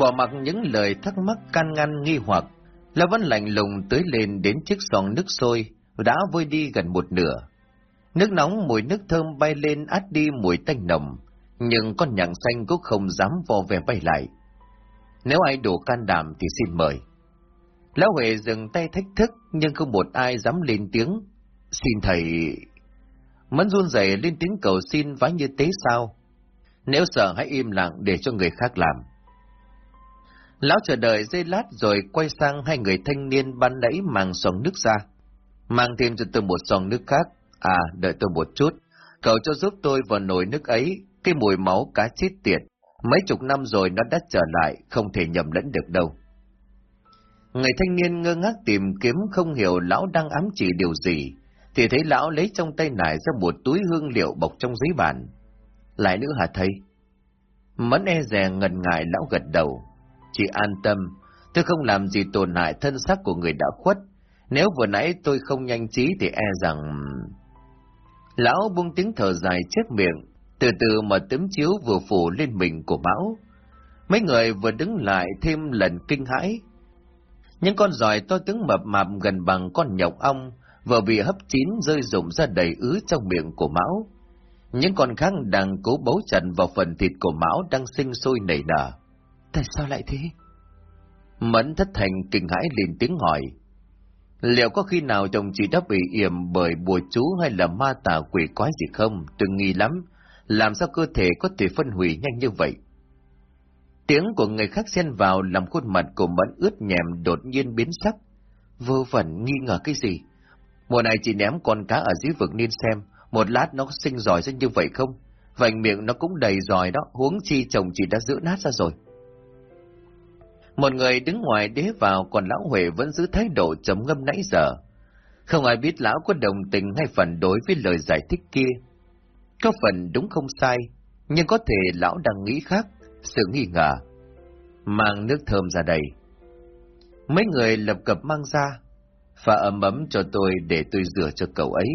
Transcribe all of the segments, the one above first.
Bỏ mặc những lời thắc mắc can ngăn nghi hoặc, là vẫn lạnh lùng tới lên đến chiếc giòn nước sôi, đã vơi đi gần một nửa. Nước nóng mùi nước thơm bay lên át đi mùi tanh nồng, nhưng con nhặng xanh cũng không dám vò về bay lại. Nếu ai đủ can đảm thì xin mời. Lão Huệ dừng tay thách thức, nhưng không một ai dám lên tiếng. Xin thầy... Mẫn run rẩy lên tiếng cầu xin vái như tế sao. Nếu sợ hãy im lặng để cho người khác làm. Lão chờ đợi giây lát rồi quay sang hai người thanh niên ban nãy mang sòng nước ra. Mang thêm cho tôi một sòng nước khác. À, đợi tôi một chút. Cậu cho giúp tôi vào nồi nước ấy, cái mùi máu cá chết tiệt. Mấy chục năm rồi nó đã trở lại, không thể nhầm lẫn được đâu. Người thanh niên ngơ ngác tìm kiếm không hiểu lão đang ám chỉ điều gì, thì thấy lão lấy trong tay nải ra một túi hương liệu bọc trong giấy bản. Lại nữa hả thầy? Mẫn e rè ngần ngại lão gật đầu. Chị an tâm, tôi không làm gì tổn hại thân xác của người đã khuất. Nếu vừa nãy tôi không nhanh trí thì e rằng... Lão buông tiếng thở dài chết miệng, từ từ mở tấm chiếu vừa phủ lên mình của Mão. Mấy người vừa đứng lại thêm lần kinh hãi. Những con giòi to tướng mập mạp gần bằng con nhọc ong vừa bị hấp chín rơi rụng ra đầy ứ trong miệng của Mão. Những con khác đang cố bấu trận vào phần thịt của Mão đang sinh sôi nảy nở. Tại sao lại thế? Mẫn thất thành kinh hãi liền tiếng hỏi. Liệu có khi nào chồng chị đã bị yểm bởi bùa chú hay là ma tà quỷ quái gì không? Tôi nghi lắm. Làm sao cơ thể có thể phân hủy nhanh như vậy? Tiếng của người khác xen vào làm khuôn mặt của Mẫn ướt nhèm đột nhiên biến sắc. vô vẩn nghi ngờ cái gì? Mùa này chị ném con cá ở dưới vực nên xem, một lát nó sinh giỏi ra như vậy không? Vành miệng nó cũng đầy giỏi đó, huống chi chồng chị đã giữ nát ra rồi. Một người đứng ngoài đế vào, còn lão Huệ vẫn giữ thái độ trầm ngâm nãy giờ. Không ai biết lão có đồng tình hay phản đối với lời giải thích kia. Có phần đúng không sai, nhưng có thể lão đang nghĩ khác, sự nghi ngờ. Mang nước thơm ra đây. Mấy người lập cập mang ra, và ấm ấm cho tôi để tôi rửa cho cậu ấy.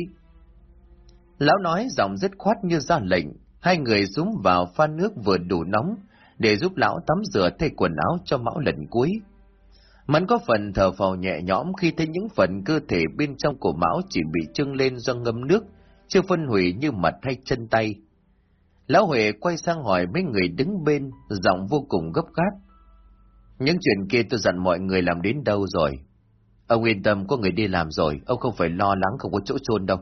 Lão nói giọng dứt khoát như ra lệnh, hai người xuống vào pha nước vừa đủ nóng, để giúp lão tắm rửa thay quần áo cho mão lần cuối. Mẫn có phần thở phào nhẹ nhõm khi thấy những phần cơ thể bên trong của Mão chỉ bị trưng lên do ngâm nước, chưa phân hủy như mặt hay chân tay. Lão Huệ quay sang hỏi mấy người đứng bên, giọng vô cùng gấp gáp. Những chuyện kia tôi dặn mọi người làm đến đâu rồi? Ông yên tâm có người đi làm rồi, ông không phải lo lắng không có chỗ chôn đâu.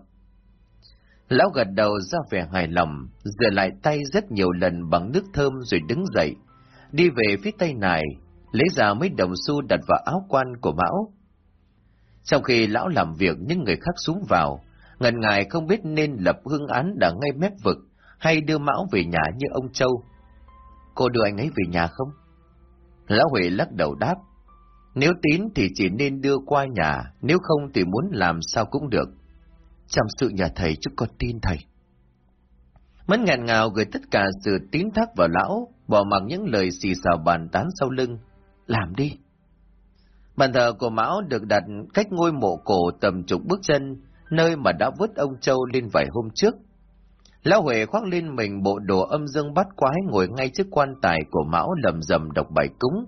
Lão gật đầu ra vẻ hài lòng, rửa lại tay rất nhiều lần bằng nước thơm rồi đứng dậy, đi về phía tay này, lấy ra mấy đồng xu đặt vào áo quan của Mão. Sau khi lão làm việc, những người khác xuống vào, ngần ngại không biết nên lập hương án đã ngay mép vực, hay đưa Mão về nhà như ông Châu. Cô đưa anh ấy về nhà không? Lão Huệ lắc đầu đáp, nếu tín thì chỉ nên đưa qua nhà, nếu không thì muốn làm sao cũng được. Trong sự nhà thầy chứ con tin thầy. Mẫn ngàn ngào gửi tất cả sự tín thác vào lão, bỏ mặc những lời xì xào bàn tán sau lưng. Làm đi. Bàn thờ của Mão được đặt cách ngôi mộ cổ tầm chục bước chân, nơi mà đã vứt ông Châu lên vài hôm trước. Lão Huệ khoác lên mình bộ đồ âm dương bắt quái ngồi ngay trước quan tài của Mão lầm rầm đọc bài cúng.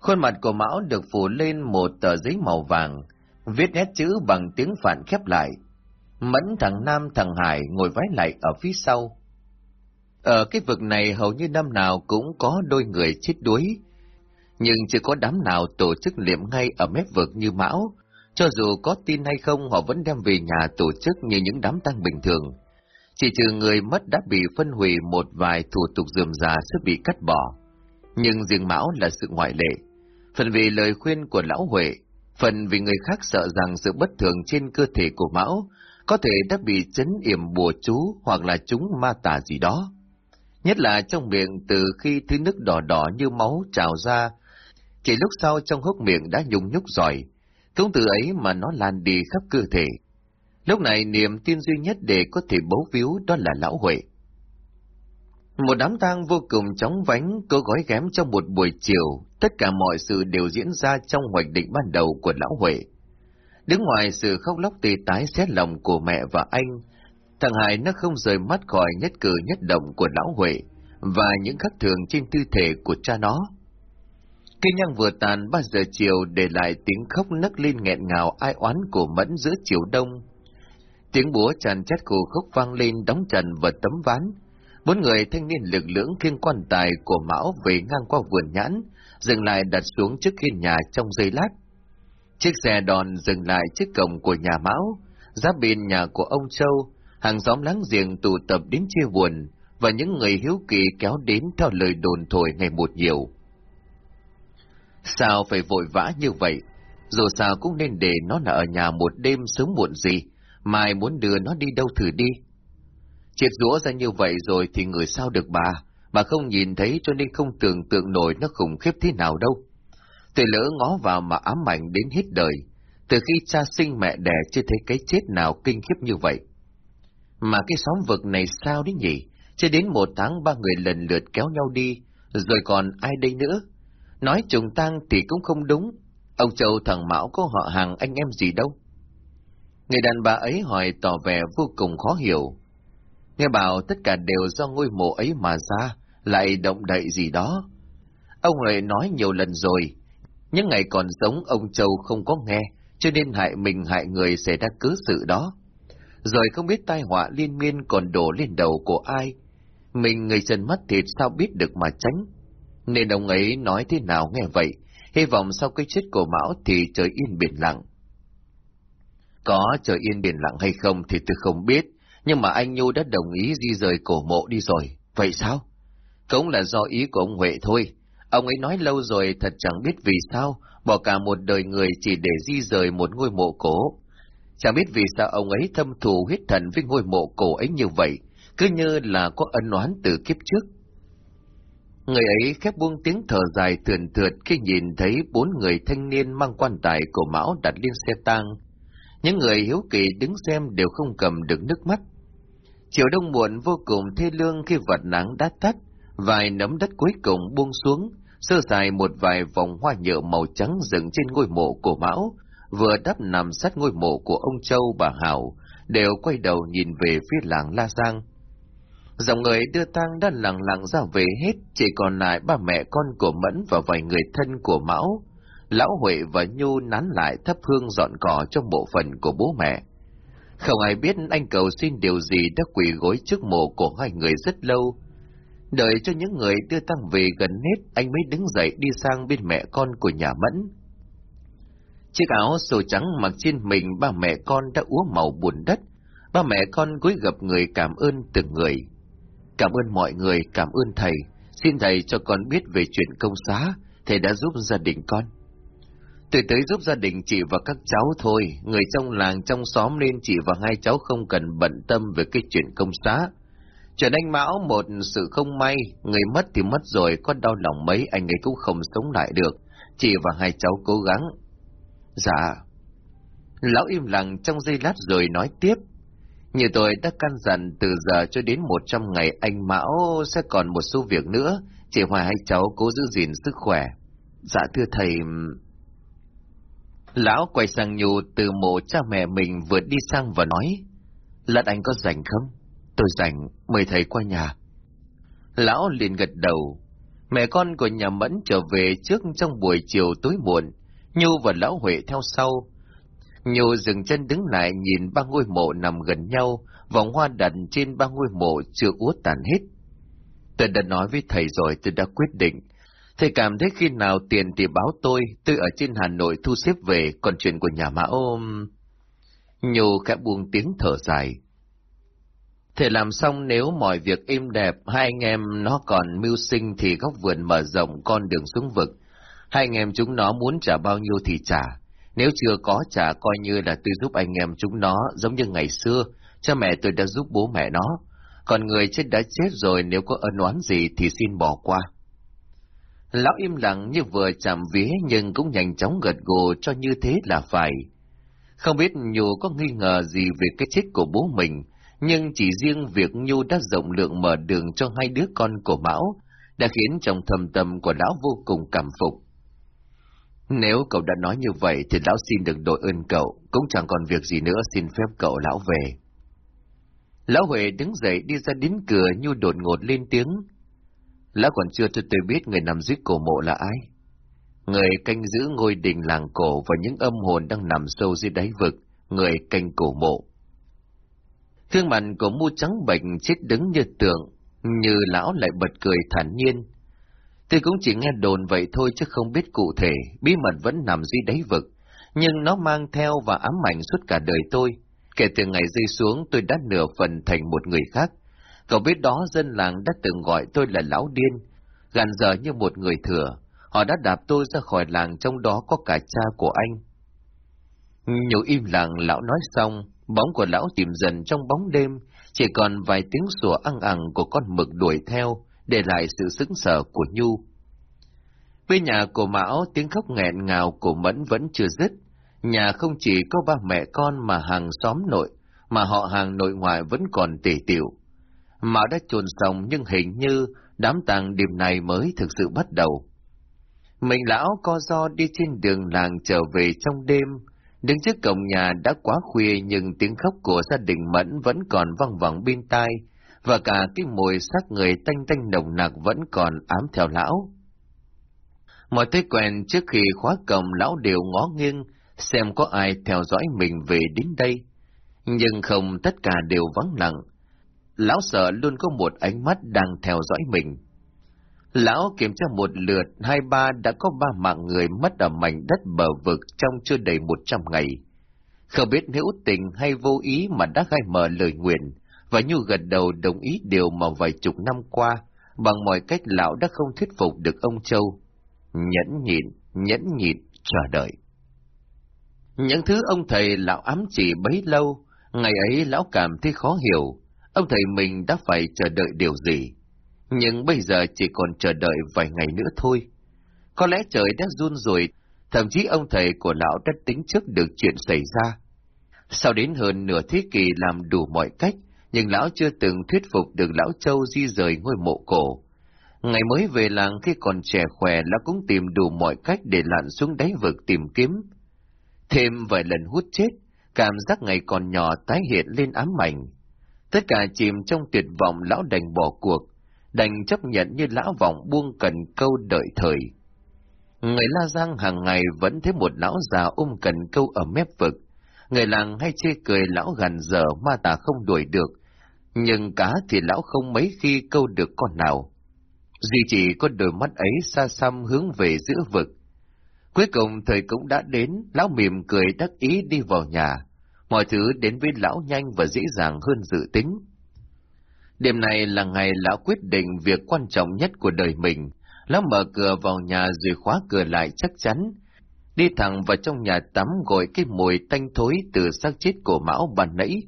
Khuôn mặt của Mão được phủ lên một tờ giấy màu vàng, viết nét chữ bằng tiếng phản khép lại, Mẫn thằng Nam thằng Hải ngồi vái lại ở phía sau. Ở cái vực này hầu như năm nào cũng có đôi người chết đuối, nhưng chưa có đám nào tổ chức liệm ngay ở mép vực như Mão. Cho dù có tin hay không, họ vẫn đem về nhà tổ chức như những đám tang bình thường. Chỉ trừ người mất đã bị phân hủy một vài thủ tục dườm già sẽ bị cắt bỏ. Nhưng riêng Mão là sự ngoại lệ. Phần vì lời khuyên của Lão Huệ, phần vì người khác sợ rằng sự bất thường trên cơ thể của Mão có thể đã bị chấn yểm bùa chú hoặc là chúng ma tà gì đó. Nhất là trong miệng từ khi thứ nước đỏ đỏ như máu trào ra, chỉ lúc sau trong hốc miệng đã nhung nhúc giỏi, cũng từ ấy mà nó lan đi khắp cơ thể. Lúc này niềm tin duy nhất để có thể bấu víu đó là lão Huệ. Một đám tang vô cùng chóng vánh, cố gói ghém trong một buổi chiều, tất cả mọi sự đều diễn ra trong hoạch định ban đầu của lão Huệ. Đứng ngoài sự khóc lóc tì tái xét lòng của mẹ và anh, thằng Hải nó không rời mắt khỏi nhất cử nhất động của lão Huệ và những khắc thường trên tư thể của cha nó. Cây nhang vừa tàn ba giờ chiều để lại tiếng khóc nấc lên nghẹn ngào ai oán của Mẫn giữa chiều đông. Tiếng búa tràn chát khổ khốc vang lên đóng trần vào tấm ván. Bốn người thanh niên lực lưỡng khiêng quan tài của Mão về ngang qua vườn nhãn, dừng lại đặt xuống trước hiên nhà trong giây lát. Chiếc xe đòn dừng lại trước cổng của nhà Mão, giáp bên nhà của ông Châu, hàng xóm láng giềng tụ tập đến chia buồn, và những người hiếu kỳ kéo đến theo lời đồn thổi ngày một nhiều. Sao phải vội vã như vậy? Dù sao cũng nên để nó là ở nhà một đêm sớm muộn gì, mai muốn đưa nó đi đâu thử đi. Triệt rũa ra như vậy rồi thì người sao được bà, bà không nhìn thấy cho nên không tưởng tượng nổi nó khủng khiếp thế nào đâu. Tôi lỡ ngó vào mà ám ảnh đến hết đời, từ khi cha sinh mẹ đẻ chưa thấy cái chết nào kinh khiếp như vậy. Mà cái xóm vực này sao đấy nhỉ? Chưa đến một tháng ba người lần lượt kéo nhau đi, rồi còn ai đây nữa? Nói trùng tang thì cũng không đúng. Ông Châu thằng Mão có họ hàng anh em gì đâu. Người đàn bà ấy hỏi tỏ vẻ vô cùng khó hiểu. Nghe bảo tất cả đều do ngôi mộ ấy mà ra, lại động đậy gì đó. Ông lại nói nhiều lần rồi, những ngày còn sống ông Châu không có nghe, cho nên hại mình hại người xảy ra cứ sự đó. Rồi không biết tai họa liên miên còn đổ lên đầu của ai. Mình người chân mắt thịt sao biết được mà tránh. Nên ông ấy nói thế nào nghe vậy, hy vọng sau cái chết của Mão thì trời yên biển lặng. Có trời yên biển lặng hay không thì tôi không biết, nhưng mà anh Nhu đã đồng ý di rời cổ mộ đi rồi. Vậy sao? Cũng là do ý của ông Huệ thôi. Ông ấy nói lâu rồi thật chẳng biết vì sao, bỏ cả một đời người chỉ để di rời một ngôi mộ cổ. Chẳng biết vì sao ông ấy thâm thù huyết thần với ngôi mộ cổ ấy như vậy, cứ như là có ân oán từ kiếp trước. Người ấy khép buông tiếng thở dài thườn thượt khi nhìn thấy bốn người thanh niên mang quan tài của Mão đặt lên xe tang. Những người hiếu kỳ đứng xem đều không cầm được nước mắt. Chiều đông muộn vô cùng thê lương khi vật nắng đã tắt, vài nấm đất cuối cùng buông xuống, sơ dài một vài vòng hoa nhựa màu trắng dựng trên ngôi mộ của Mão, vừa đắp nằm sát ngôi mộ của ông Châu bà Hảo, đều quay đầu nhìn về phía làng La Giang. Dòng người đưa tang đã lặng lặng ra về hết, chỉ còn lại ba mẹ con của Mẫn và vài người thân của Mão. Lão Huệ và Nhu nán lại thắp hương dọn cỏ trong bộ phận của bố mẹ. Không ai biết anh cầu xin điều gì đã quỳ gối trước mộ của hai người rất lâu. Đợi cho những người đưa tăng về gần hết, anh mới đứng dậy đi sang bên mẹ con của nhà Mẫn. Chiếc áo sổ trắng mặc trên mình ba mẹ con đã úa màu buồn đất. Ba mẹ con cúi gặp người cảm ơn từng người. Cảm ơn mọi người, cảm ơn thầy. Xin thầy cho con biết về chuyện công xá, thầy đã giúp gia đình con. Tôi tới giúp gia đình chị và các cháu thôi, người trong làng trong xóm nên chị và hai cháu không cần bận tâm về cái chuyện công xá. Chuyện anh Mão một sự không may, người mất thì mất rồi, có đau lòng mấy anh ấy cũng không sống lại được. Chị và hai cháu cố gắng. Dạ. Lão im lặng trong giây lát rồi nói tiếp. Như tôi đã căn dặn từ giờ cho đến một trăm ngày anh Mão sẽ còn một số việc nữa, chị Hòa hai cháu cố giữ gìn sức khỏe. Dạ thưa thầy... Lão quay sang Nhu từ mộ cha mẹ mình vừa đi sang và nói, Lật anh có rảnh không? Tôi rảnh, mời thầy qua nhà. Lão liền gật đầu. Mẹ con của nhà Mẫn trở về trước trong buổi chiều tối muộn, Nhu và Lão Huệ theo sau, Nhu dừng chân đứng lại nhìn ba ngôi mộ nằm gần nhau, vòng hoa đặt trên ba ngôi mộ chưa úa tàn hết. Tôi đã nói với thầy rồi, tôi đã quyết định. Thầy cảm thấy khi nào tiền thì báo tôi, tôi ở trên Hà Nội thu xếp về, còn chuyện của nhà mã ôm... Nhu khẽ buông tiếng thở dài thể làm xong nếu mọi việc im đẹp, hai anh em nó còn mưu sinh thì góc vườn mở rộng con đường xuống vực. Hai anh em chúng nó muốn trả bao nhiêu thì trả, nếu chưa có trả coi như là tôi giúp anh em chúng nó giống như ngày xưa, cha mẹ tôi đã giúp bố mẹ nó. Còn người chết đã chết rồi nếu có ân oán gì thì xin bỏ qua. Lão im lặng như vừa chạm vía nhưng cũng nhanh chóng gật gù cho như thế là phải. Không biết Nhu có nghi ngờ gì về cái chết của bố mình, nhưng chỉ riêng việc Nhu đã rộng lượng mở đường cho hai đứa con của Mão đã khiến trong thầm tâm của lão vô cùng cảm phục. Nếu cậu đã nói như vậy thì lão xin được đội ơn cậu, cũng chẳng còn việc gì nữa xin phép cậu lão về. Lão Huệ đứng dậy đi ra đến cửa nhu đột ngột lên tiếng. Lão còn chưa cho tôi biết người nằm dưới cổ mộ là ai. người canh giữ ngôi đình làng cổ và những âm hồn đang nằm sâu dưới đáy vực, người canh cổ mộ. Gương mặt của mu trắng bệnh chết đứng như tượng, như lão lại bật cười thản nhiên. Tôi cũng chỉ nghe đồn vậy thôi chứ không biết cụ thể, bí mật vẫn nằm dưới đáy vực, nhưng nó mang theo và ám ảnh suốt cả đời tôi. Kể từ ngày rơi xuống tôi đã nửa phần thành một người khác. Cậu biết đó dân làng đã từng gọi tôi là lão điên, gần giờ như một người thừa. Họ đã đạp tôi ra khỏi làng trong đó có cả cha của anh. Nhiều im lặng lão nói xong, bóng của lão chìm dần trong bóng đêm, chỉ còn vài tiếng sủa ăn ẳng của con mực đuổi theo, để lại sự sững sờ của Nhu. Bên nhà của Mão tiếng khóc nghẹn ngào của Mẫn vẫn chưa dứt. Nhà không chỉ có ba mẹ con mà hàng xóm nội, mà họ hàng nội ngoại vẫn còn tỉ tiểu. Mão đã chôn xong nhưng hình như đám tang điểm này mới thực sự bắt đầu. Mình lão co do đi trên đường làng trở về trong đêm, đứng trước cổng nhà đã quá khuya nhưng tiếng khóc của gia đình Mẫn vẫn còn văng vẳng bên tai, và cả cái mùi xác người tanh tanh nồng nặc vẫn còn ám theo lão. Mọi thói quen trước khi khóa cổng lão đều ngó nghiêng, xem có ai theo dõi mình về đến đây. Nhưng không tất cả đều vắng lặng. Lão sợ luôn có một ánh mắt đang theo dõi mình. Lão kiểm tra một lượt, hai ba đã có ba mạng người mất ở mảnh đất bờ vực trong chưa đầy một trăm ngày. Không biết hữu tình hay vô ý mà đã khai mở lời nguyện, và Nhu gật đầu đồng ý điều mà vài chục năm qua, bằng mọi cách lão đã không thuyết phục được ông Châu. Nhẫn nhịn, nhẫn nhịn, chờ đợi. Những thứ ông thầy lão ám chỉ bấy lâu, ngày ấy lão cảm thấy khó hiểu, ông thầy mình đã phải chờ đợi điều gì. Nhưng bây giờ chỉ còn chờ đợi vài ngày nữa thôi. Có lẽ trời đã run rồi, thậm chí ông thầy của lão đã tính trước được chuyện xảy ra. Sau đến hơn nửa thế kỷ làm đủ mọi cách, nhưng lão chưa từng thuyết phục được lão Châu di rời ngôi mộ cổ. Ngày mới về làng khi còn trẻ khỏe, lão cũng tìm đủ mọi cách để lặn xuống đáy vực tìm kiếm. Thêm vài lần hút chết, cảm giác ngày còn nhỏ tái hiện lên ám ảnh. Tất cả chìm trong tuyệt vọng lão đành bỏ cuộc, đành chấp nhận như lão vọng buông cần câu đợi thời. Người La Giang hàng ngày vẫn thấy một lão già ôm cần câu ở mép vực. Người làng hay chê cười lão gần giờ ma tà không đuổi được, nhưng cá thì lão không mấy khi câu được con nào. Duy chỉ có đôi mắt ấy xa xăm hướng về giữa vực. Cuối cùng thời cũng đã đến, lão mỉm cười đắc ý đi vào nhà. Mọi thứ đến với lão nhanh và dễ dàng hơn dự tính. Đêm này là ngày lão quyết định việc quan trọng nhất của đời mình. Lão mở cửa vào nhà rồi khóa cửa lại chắc chắn. Đi thẳng vào trong nhà tắm gội cái mùi tanh thối từ xác chết của Mão bàn nãy.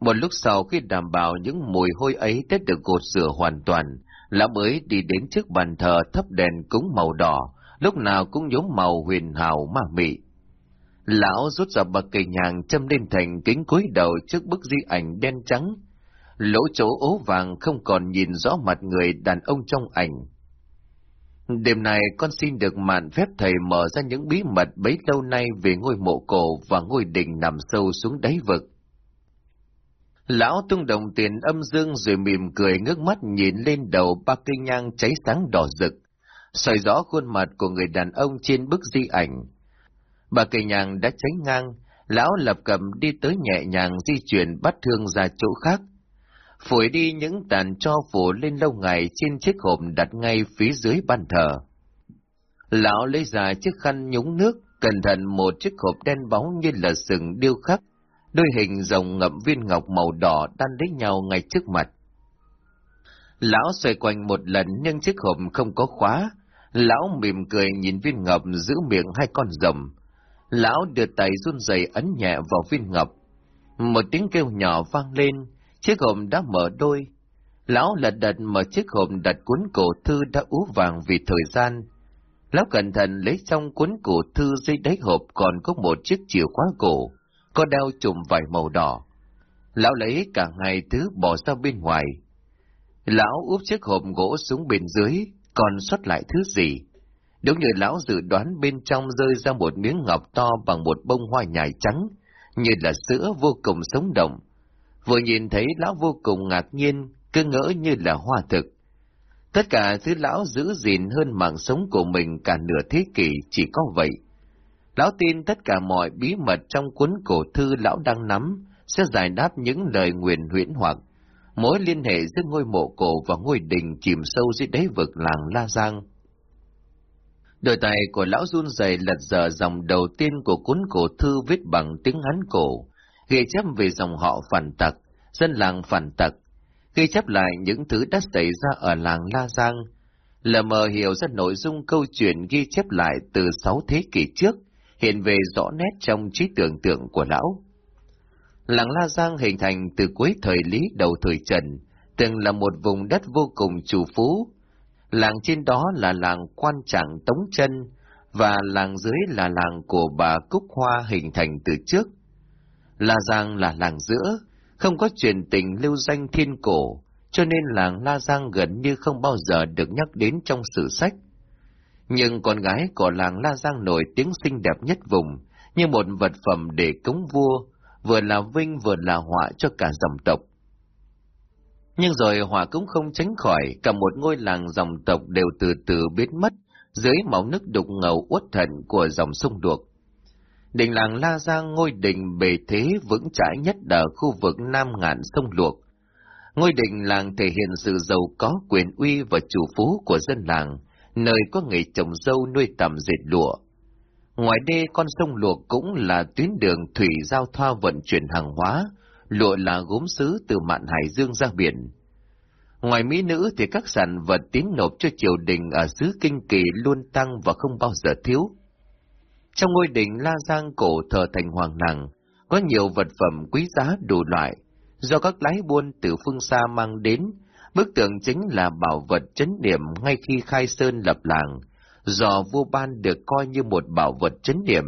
Một lúc sau khi đảm bảo những mùi hôi ấy đã được gột rửa hoàn toàn, lão mới đi đến trước bàn thờ thắp đèn cúng màu đỏ, lúc nào cũng giống màu huyền hào ma mị. Lão rút ra bậc cây nhàng châm lên thành kính cúi đầu trước bức di ảnh đen trắng. Lỗ chỗ ố vàng không còn nhìn rõ mặt người đàn ông trong ảnh. Đêm này con xin được mạn phép thầy mở ra những bí mật bấy lâu nay về ngôi mộ cổ và ngôi đình nằm sâu xuống đáy vực. Lão tung đồng tiền âm dương rồi mỉm cười ngước mắt nhìn lên đầu ba cây nhang cháy sáng đỏ rực, soi rõ khuôn mặt của người đàn ông trên bức di ảnh. Ba cây nhang đã cháy ngang, lão lập cầm đi tới nhẹ nhàng di chuyển bắt thương ra chỗ khác. Phủi đi những tàn cho phủ lên lâu ngày trên chiếc hộp đặt ngay phía dưới bàn thờ. Lão lấy ra chiếc khăn nhúng nước, cẩn thận một chiếc hộp đen bóng như là sừng điêu khắc đôi hình rồng ngậm viên ngọc màu đỏ đan lấy nhau ngay trước mặt. Lão xoay quanh một lần nhưng chiếc hộp không có khóa. Lão mỉm cười nhìn viên ngọc giữ miệng hai con rồng. Lão đưa tay run rẩy ấn nhẹ vào viên ngọc. Một tiếng kêu nhỏ vang lên, chiếc hộp đã mở đôi. Lão lật đật mở chiếc hộp đặt cuốn cổ thư đã ú vàng vì thời gian. Lão cẩn thận lấy trong cuốn cổ thư dưới đáy hộp còn có một chiếc chìa khóa cổ có đeo chùm vải màu đỏ. Lão lấy cả ngày thứ bỏ ra bên ngoài. Lão úp chiếc hộp gỗ xuống bên dưới, còn xuất lại thứ gì? Đúng như lão dự đoán bên trong rơi ra một miếng ngọc to bằng một bông hoa nhài trắng, như là sữa vô cùng sống động. Vừa nhìn thấy lão vô cùng ngạc nhiên, cứ ngỡ như là hoa thực. Tất cả thứ lão giữ gìn hơn mạng sống của mình cả nửa thế kỷ chỉ có vậy. Lão tin tất cả mọi bí mật trong cuốn cổ thư lão đang nắm sẽ giải đáp những lời nguyền huyễn hoặc mối liên hệ giữa ngôi mộ cổ và ngôi đình chìm sâu dưới đáy vực làng La Giang. Đôi tay của lão run rẩy lật dở dòng đầu tiên của cuốn cổ thư viết bằng tiếng Hán cổ, ghi chép về dòng họ phản tặc, dân làng phản tặc, ghi chép lại những thứ đã xảy ra ở làng La Giang, lờ mờ hiểu ra nội dung câu chuyện ghi chép lại từ sáu thế kỷ trước, hiện về rõ nét trong trí tưởng tượng của lão. Làng La Giang hình thành từ cuối thời Lý đầu thời Trần, từng là một vùng đất vô cùng chủ phú. Làng trên đó là làng quan trạng Tống Chân, và làng dưới là làng của bà Cúc Hoa hình thành từ trước. La Giang là làng giữa, không có truyền tình lưu danh thiên cổ, cho nên làng La Giang gần như không bao giờ được nhắc đến trong sử sách. Nhưng con gái của làng La Giang nổi tiếng xinh đẹp nhất vùng, như một vật phẩm để cống vua, vừa là vinh vừa là họa cho cả dòng tộc. Nhưng rồi họa cũng không tránh khỏi, cả một ngôi làng dòng tộc đều từ từ biến mất, dưới màu nước đục ngầu uất thần của dòng sông đuộc. Đình làng La Giang ngôi đình bề thế vững chãi nhất ở khu vực Nam Ngạn sông Luộc. Ngôi đình làng thể hiện sự giàu có quyền uy và chủ phú của dân làng, nơi có nghề trồng dâu nuôi tầm dệt lụa. Ngoài đê con sông Luộc cũng là tuyến đường thủy giao thoa vận chuyển hàng hóa, lụa là gốm sứ từ mạn Hải Dương ra biển. Ngoài mỹ nữ thì các sản vật tiến nộp cho triều đình ở xứ Kinh Kỳ luôn tăng và không bao giờ thiếu. Trong ngôi đình La Giang cổ thờ thành hoàng Nàng có nhiều vật phẩm quý giá đủ loại, do các lái buôn từ phương xa mang đến, bức tượng chính là bảo vật chấn niệm ngay khi khai sơn lập làng, do vua ban được coi như một bảo vật chấn niệm,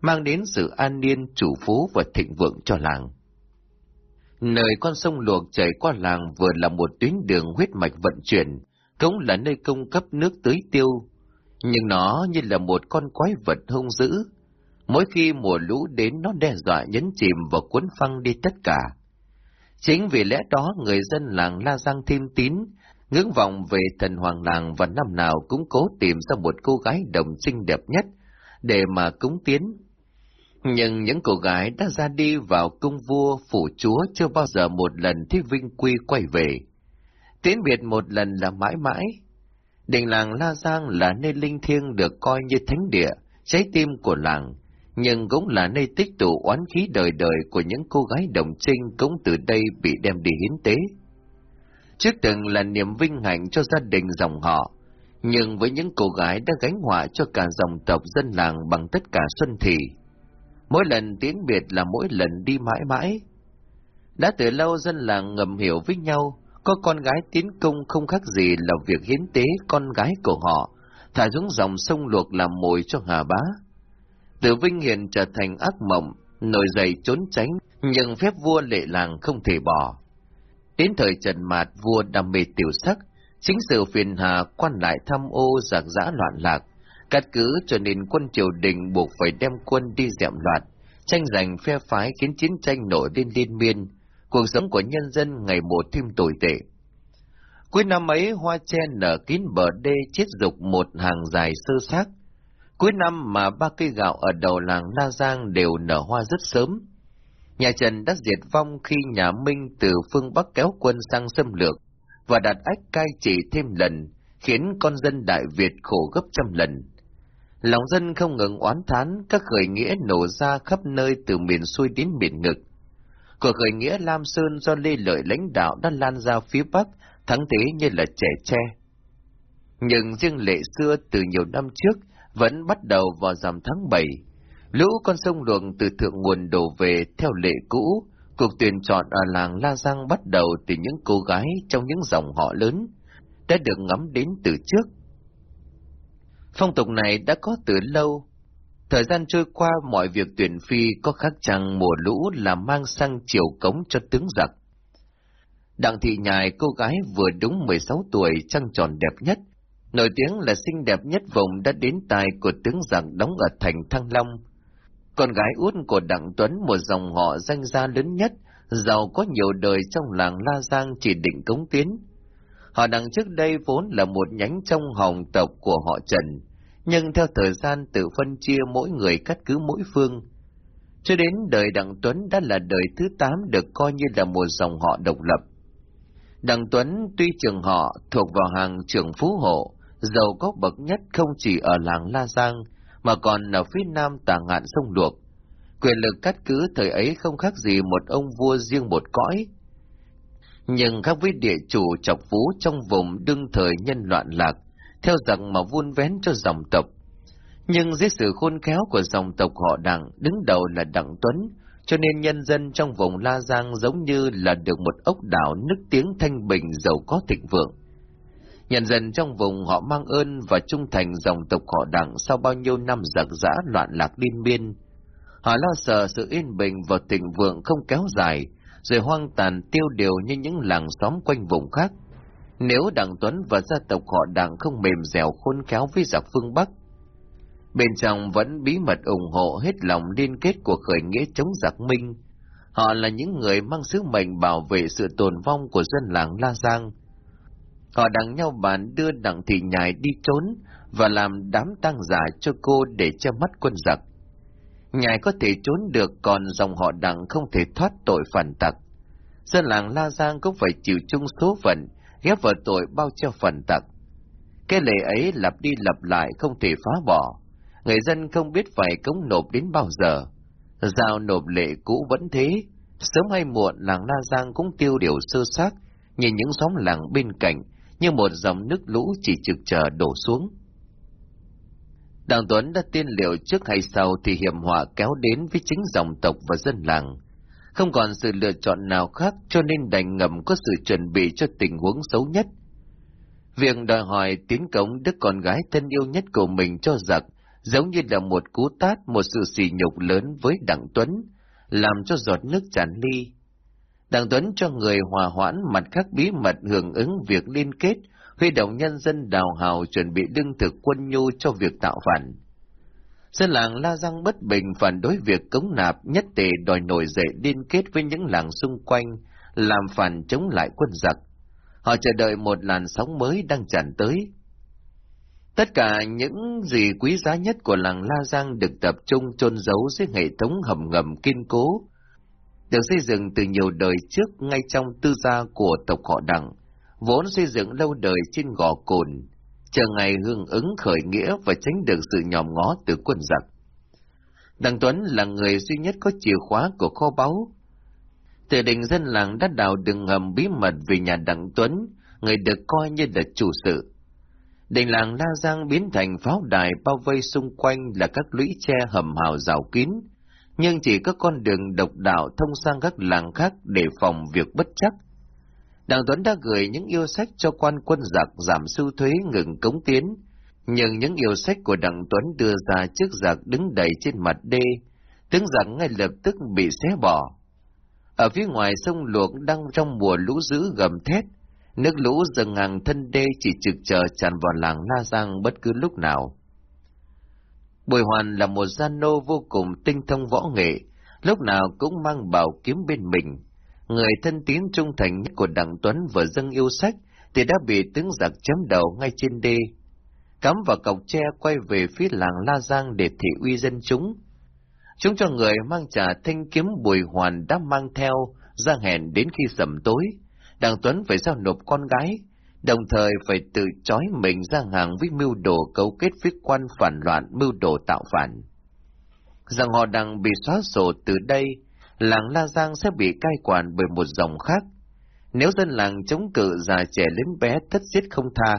mang đến sự an niên, chủ phú và thịnh vượng cho làng. Nơi con sông luộc chảy qua làng vừa là một tuyến đường huyết mạch vận chuyển, cũng là nơi cung cấp nước tưới tiêu, nhưng nó như là một con quái vật hung dữ. Mỗi khi mùa lũ đến nó đe dọa nhấn chìm và cuốn phăng đi tất cả. Chính vì lẽ đó người dân làng La Giang thêm tín, ngưỡng vọng về thần hoàng làng và năm nào cũng cố tìm ra một cô gái đồng xinh đẹp nhất để mà cúng tiến. Nhưng những cô gái đã ra đi vào cung vua phủ chúa chưa bao giờ một lần thấy vinh quy quay về. Tiến biệt một lần là mãi mãi. Đình làng La Giang là nơi linh thiêng được coi như thánh địa, trái tim của làng, nhưng cũng là nơi tích tụ oán khí đời đời của những cô gái đồng trinh cũng từ đây bị đem đi hiến tế. Trước từng là niềm vinh hạnh cho gia đình dòng họ, nhưng với những cô gái đã gánh họa cho cả dòng tộc dân làng bằng tất cả xuân thị. Mỗi lần tiếng biệt là mỗi lần đi mãi mãi. Đã từ lâu dân làng ngầm hiểu với nhau, có con gái tiến công không khác gì là việc hiến tế con gái của họ, thả xuống dòng sông luộc làm mồi cho hà bá. Từ vinh hiền trở thành ác mộng, nổi dậy trốn tránh, nhưng phép vua lệ làng không thể bỏ. Đến thời Trần Mạt, vua đam mê tiểu sắc, chính sự phiền hà quan lại thăm ô giặc giã loạn lạc, cắt cứ cho nên quân triều đình buộc phải đem quân đi dẹm loạt, tranh giành phe phái khiến chiến tranh nổi lên liên miên, cuộc sống của nhân dân ngày một thêm tồi tệ. Cuối năm ấy, hoa che nở kín bờ đê chết dục một hàng dài sơ xác. Cuối năm mà ba cây gạo ở đầu làng La Giang đều nở hoa rất sớm. Nhà Trần đã diệt vong khi nhà Minh từ phương Bắc kéo quân sang xâm lược và đặt ách cai trị thêm lần, khiến con dân Đại Việt khổ gấp trăm lần. Lòng dân không ngừng oán thán, các khởi nghĩa nổ ra khắp nơi từ miền xuôi đến miền ngực. Cuộc khởi nghĩa Lam Sơn do Lê Lợi lãnh đạo đã lan ra phía Bắc, thắng thế như là trẻ tre. Nhưng riêng lệ xưa từ nhiều năm trước vẫn bắt đầu vào rằm tháng 7. Lũ con sông luồng từ thượng nguồn đổ về theo lệ cũ, cuộc tuyển chọn ở làng La Giang bắt đầu từ những cô gái trong những dòng họ lớn, đã được ngắm đến từ trước. Phong tục này đã có từ lâu. Thời gian trôi qua mọi việc tuyển phi có khác chăng mùa lũ là mang sang chiều cống cho tướng giặc. Đặng thị nhài cô gái vừa đúng 16 tuổi trăng tròn đẹp nhất, nổi tiếng là xinh đẹp nhất vùng đã đến tài của tướng giặc đóng ở thành Thăng Long. Con gái út của Đặng Tuấn một dòng họ danh gia lớn nhất, giàu có nhiều đời trong làng La Giang chỉ định cống tiến. Họ đằng trước đây vốn là một nhánh trong hồng tộc của họ Trần, nhưng theo thời gian tự phân chia mỗi người cắt cứ mỗi phương. Cho đến đời Đặng Tuấn đã là đời thứ tám được coi như là một dòng họ độc lập. Đặng Tuấn tuy trường họ thuộc vào hàng trưởng phú hộ, giàu có bậc nhất không chỉ ở làng La Giang, mà còn ở phía nam tà ngạn sông Luộc. Quyền lực cắt cứ thời ấy không khác gì một ông vua riêng một cõi. Nhưng khác với địa chủ chọc phú trong vùng đương thời nhân loạn lạc, theo rằng mà vuôn vén cho dòng tộc. Nhưng dưới sự khôn khéo của dòng tộc họ đặng, đứng đầu là Đặng Tuấn, cho nên nhân dân trong vùng La Giang giống như là được một ốc đảo nức tiếng thanh bình giàu có thịnh vượng. Nhân dân trong vùng họ mang ơn và trung thành dòng tộc họ đặng sau bao nhiêu năm giặc giã loạn lạc điên biên, Họ lo sợ sự yên bình và thịnh vượng không kéo dài, rồi hoang tàn tiêu điều như những làng xóm quanh vùng khác. Nếu Đặng Tuấn và gia tộc họ Đặng không mềm dẻo khôn khéo với giặc phương Bắc, bên trong vẫn bí mật ủng hộ hết lòng liên kết của khởi nghĩa chống giặc Minh. Họ là những người mang sứ mệnh bảo vệ sự tồn vong của dân làng La Giang. Họ đặng nhau bàn đưa Đặng Thị Nhài đi trốn và làm đám tang giả cho cô để che mắt quân giặc. Nhài có thể trốn được còn dòng họ Đặng không thể thoát tội phản tặc. Dân làng La Giang cũng phải chịu chung số phận, ghép vào tội bao che phần tật. Cái lệ ấy lặp đi lặp lại không thể phá bỏ. Người dân không biết phải cống nộp đến bao giờ. Giao nộp lệ cũ vẫn thế. Sớm hay muộn làng La Giang cũng tiêu điều sơ xác, nhìn những xóm làng bên cạnh, như một dòng nước lũ chỉ trực chờ đổ xuống. Đảng Tuấn đã tiên liệu trước hay sau thì hiểm họa kéo đến với chính dòng tộc và dân làng. Không còn sự lựa chọn nào khác cho nên đành ngầm có sự chuẩn bị cho tình huống xấu nhất. Việc đòi hỏi tiến cống đứa con gái thân yêu nhất của mình cho giặc giống như là một cú tát, một sự sỉ nhục lớn với Đặng Tuấn, làm cho giọt nước tràn ly. Đặng Tuấn cho người hòa hoãn mặt khác bí mật hưởng ứng việc liên kết, huy động nhân dân đào hào chuẩn bị đương thực quân nhu cho việc tạo phản. Dân làng La Giang bất bình phản đối việc cống nạp nhất tề đòi nổi dậy liên kết với những làng xung quanh, làm phản chống lại quân giặc. Họ chờ đợi một làn sóng mới đang tràn tới. Tất cả những gì quý giá nhất của làng La Giang được tập trung chôn giấu dưới hệ thống hầm ngầm kiên cố, được xây dựng từ nhiều đời trước ngay trong tư gia của tộc họ đẳng, vốn xây dựng lâu đời trên gò cồn, chờ ngày hương ứng khởi nghĩa và tránh được sự nhòm ngó từ quân giặc. Đặng Tuấn là người duy nhất có chìa khóa của kho báu. Tề đình dân làng đã đào đường hầm bí mật về nhà Đặng Tuấn, người được coi như là chủ sự. Đình làng La Giang biến thành pháo đài bao vây xung quanh là các lũy tre hầm hào rào kín, nhưng chỉ có con đường độc đạo thông sang các làng khác để phòng việc bất chắc. Đặng Tuấn đã gửi những yêu sách cho quan quân giặc giảm sưu thuế ngừng cống tiến, nhưng những yêu sách của Đặng Tuấn đưa ra trước giặc đứng đầy trên mặt đê, tướng giặc ngay lập tức bị xé bỏ. Ở phía ngoài sông Luộc đang trong mùa lũ dữ gầm thét, nước lũ dâng ngang thân đê chỉ trực chờ tràn vào làng La Giang bất cứ lúc nào. Bùi Hoàn là một gian nô vô cùng tinh thông võ nghệ, lúc nào cũng mang bảo kiếm bên mình. Người thân tín trung thành nhất của Đặng Tuấn và dân yêu sách thì đã bị tướng giặc chém đầu ngay trên đê. Cắm vào cọc tre quay về phía làng La Giang để thị uy dân chúng. Chúng cho người mang trả thanh kiếm Bùi Hoàn đã mang theo ra hẹn đến khi sầm tối. Đặng Tuấn phải giao nộp con gái, đồng thời phải tự trói mình ra hàng với mưu đồ cấu kết với quan phản loạn mưu đồ tạo phản. Rằng họ đang bị xóa sổ từ đây, làng La Giang sẽ bị cai quản bởi một dòng khác. Nếu dân làng chống cự già trẻ lớn bé tất giết không tha,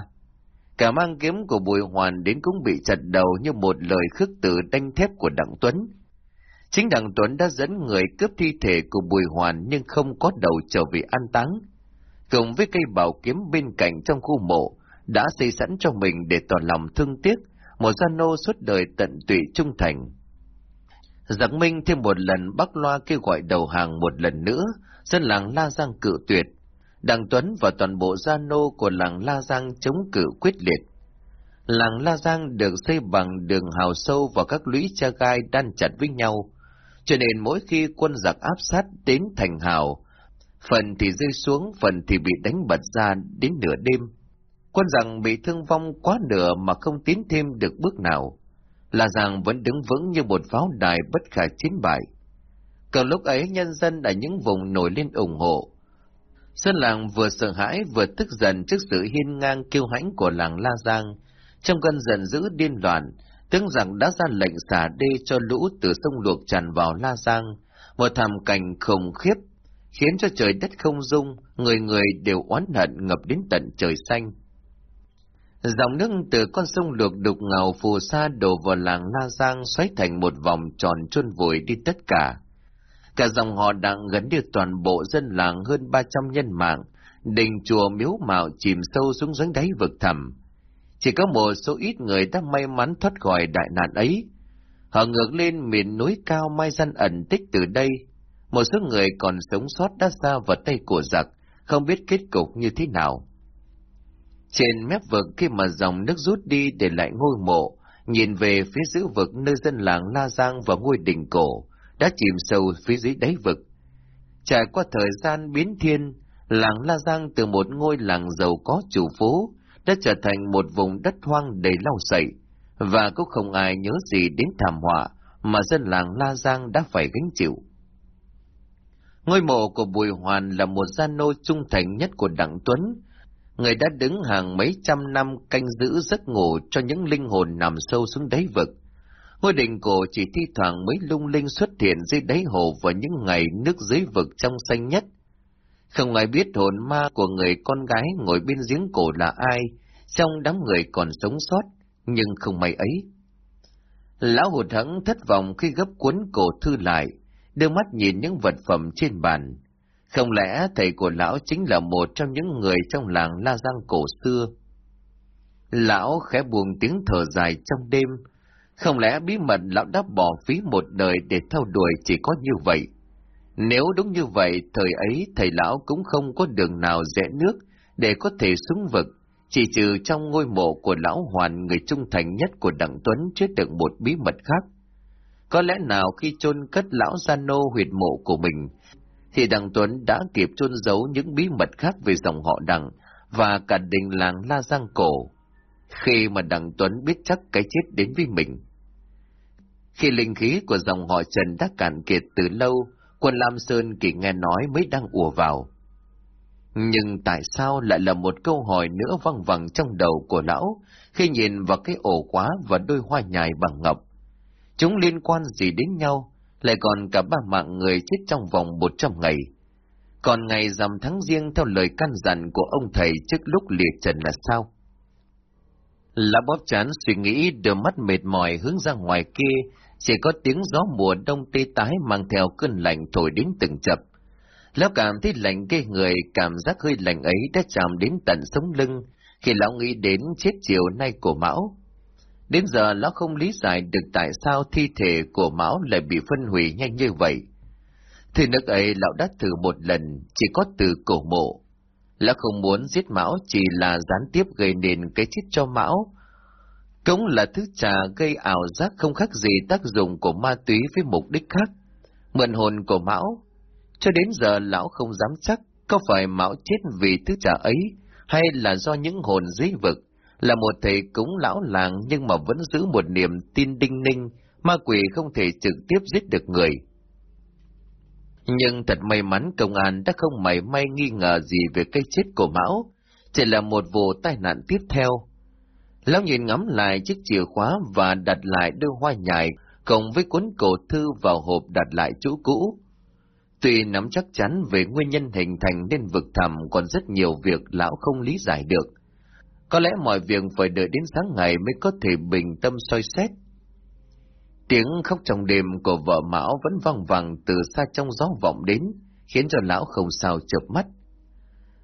cả mang kiếm của Bùi Hoàn đến cũng bị chặt đầu như một lời khước từ đanh thép của Đặng Tuấn. Chính Đặng Tuấn đã dẫn người cướp thi thể của Bùi Hoàn nhưng không có đầu trở về an táng cùng với cây bảo kiếm bên cạnh trong khu mộ, đã xây sẵn cho mình để tỏ lòng thương tiếc, một gia nô suốt đời tận tụy trung thành. Giặc Minh thêm một lần bắc loa kêu gọi đầu hàng một lần nữa, dân làng La Giang cự tuyệt. Đặng Tuấn và toàn bộ gia nô của làng La Giang chống cự quyết liệt. Làng La Giang được xây bằng đường hào sâu và các lũy cha gai đan chặt với nhau, cho nên mỗi khi quân giặc áp sát đến thành hào, phần thì rơi xuống, phần thì bị đánh bật ra đến nửa đêm. Quân giặc bị thương vong quá nửa mà không tiến thêm được bước nào. La Giang vẫn đứng vững như một pháo đài bất khả chiến bại. Cờ lúc ấy nhân dân ở những vùng nổi lên ủng hộ. Dân làng vừa sợ hãi vừa tức giận trước sự hiên ngang kiêu hãnh của làng La Giang. Trong cơn giận dữ điên loạn, tướng rằng đã ra lệnh xả đê cho lũ từ sông luộc tràn vào La Giang, một thảm cảnh khủng khiếp, khiến cho trời đất không dung, người người đều oán hận ngập đến tận trời xanh. Dòng nước từ con sông luộc đục ngầu phù sa đổ vào làng La Giang xoáy thành một vòng tròn chôn vùi đi tất cả. Cả dòng họ đặng gần như toàn bộ dân làng hơn 300 nhân mạng, đình chùa miếu mạo chìm sâu xuống dưới đáy vực thẳm. Chỉ có một số ít người đã may mắn thoát khỏi đại nạn ấy. Họ ngược lên miền núi cao mai dân ẩn tích từ đây. Một số người còn sống sót đã ra vào tay của giặc, không biết kết cục như thế nào. Trên mép vực khi mà dòng nước rút đi để lại ngôi mộ, nhìn về phía giữ vực nơi dân làng La Giang và ngôi đỉnh cổ, đã chìm sâu phía dưới đáy vực. Trải qua thời gian biến thiên, làng La Giang từ một ngôi làng giàu có chủ phú đã trở thành một vùng đất hoang đầy lau sậy, và cũng không ai nhớ gì đến thảm họa mà dân làng La Giang đã phải gánh chịu. Ngôi mộ của Bùi Hoàn là một gia nô trung thành nhất của Đặng Tuấn, người đã đứng hàng mấy trăm năm canh giữ giấc ngủ cho những linh hồn nằm sâu xuống đáy vực. Ngôi đình cổ chỉ thi thoảng mới lung linh xuất hiện dưới đáy hồ vào những ngày nước dưới vực trong xanh nhất. Không ai biết hồn ma của người con gái ngồi bên giếng cổ là ai, trong đám người còn sống sót, nhưng không may ấy. Lão hụt hẫng thất vọng khi gấp cuốn cổ thư lại, đưa mắt nhìn những vật phẩm trên bàn. Không lẽ thầy của lão chính là một trong những người trong làng La Giang cổ xưa? Lão khẽ buồn tiếng thở dài trong đêm, không lẽ bí mật lão đã bỏ phí một đời để theo đuổi chỉ có như vậy? Nếu đúng như vậy, thời ấy thầy lão cũng không có đường nào rẽ nước để có thể xuống vực, chỉ trừ trong ngôi mộ của lão hoàn người trung thành nhất của Đặng Tuấn chứa đựng một bí mật khác. Có lẽ nào khi chôn cất lão gia nô huyệt mộ của mình, thì Đặng Tuấn đã kịp chôn giấu những bí mật khác về dòng họ Đặng và cả đình làng La Giang Cổ. Khi mà Đặng Tuấn biết chắc cái chết đến với mình. Khi linh khí của dòng họ Trần đã cạn kiệt từ lâu, quân Lam Sơn kỳ nghe nói mới đang ùa vào. Nhưng tại sao lại là một câu hỏi nữa văng vẳng trong đầu của lão khi nhìn vào cái ổ quá và đôi hoa nhài bằng ngọc? Chúng liên quan gì đến nhau, lại còn cả ba mạng người chết trong vòng một trăm ngày. Còn ngày rằm tháng riêng theo lời căn dặn của ông thầy trước lúc liệt trần là sao? Lá bóp chán suy nghĩ đôi mắt mệt mỏi hướng ra ngoài kia, chỉ có tiếng gió mùa đông tê tái mang theo cơn lạnh thổi đến từng chập. Lão cảm thấy lạnh ghê người, cảm giác hơi lạnh ấy đã chạm đến tận sống lưng, khi lão nghĩ đến chết chiều nay của Mão. Đến giờ lão không lý giải được tại sao thi thể của Mão lại bị phân hủy nhanh như vậy. Thì nước ấy lão đã thử một lần, chỉ có từ cổ mộ. Lão không muốn giết Mão chỉ là gián tiếp gây nên cái chết cho Mão, cũng là thứ trà gây ảo giác không khác gì tác dụng của ma túy với mục đích khác. Mượn hồn của Mão. Cho đến giờ lão không dám chắc có phải Mão chết vì thứ trà ấy hay là do những hồn dưới vực. Là một thầy cúng lão làng nhưng mà vẫn giữ một niềm tin đinh ninh, ma quỷ không thể trực tiếp giết được người. Nhưng thật may mắn công an đã không mảy may nghi ngờ gì về cái chết của Mão, chỉ là một vụ tai nạn tiếp theo Lão nhìn ngắm lại chiếc chìa khóa và đặt lại đôi hoa nhài, cộng với cuốn cổ thư vào hộp đặt lại chỗ cũ. Tuy nắm chắc chắn về nguyên nhân hình thành nên vực thẳm còn rất nhiều việc lão không lý giải được. Có lẽ mọi việc phải đợi đến sáng ngày mới có thể bình tâm soi xét. Tiếng khóc trong đêm của vợ Mão vẫn vang vẳng từ xa trong gió vọng đến, khiến cho lão không sao chợp mắt.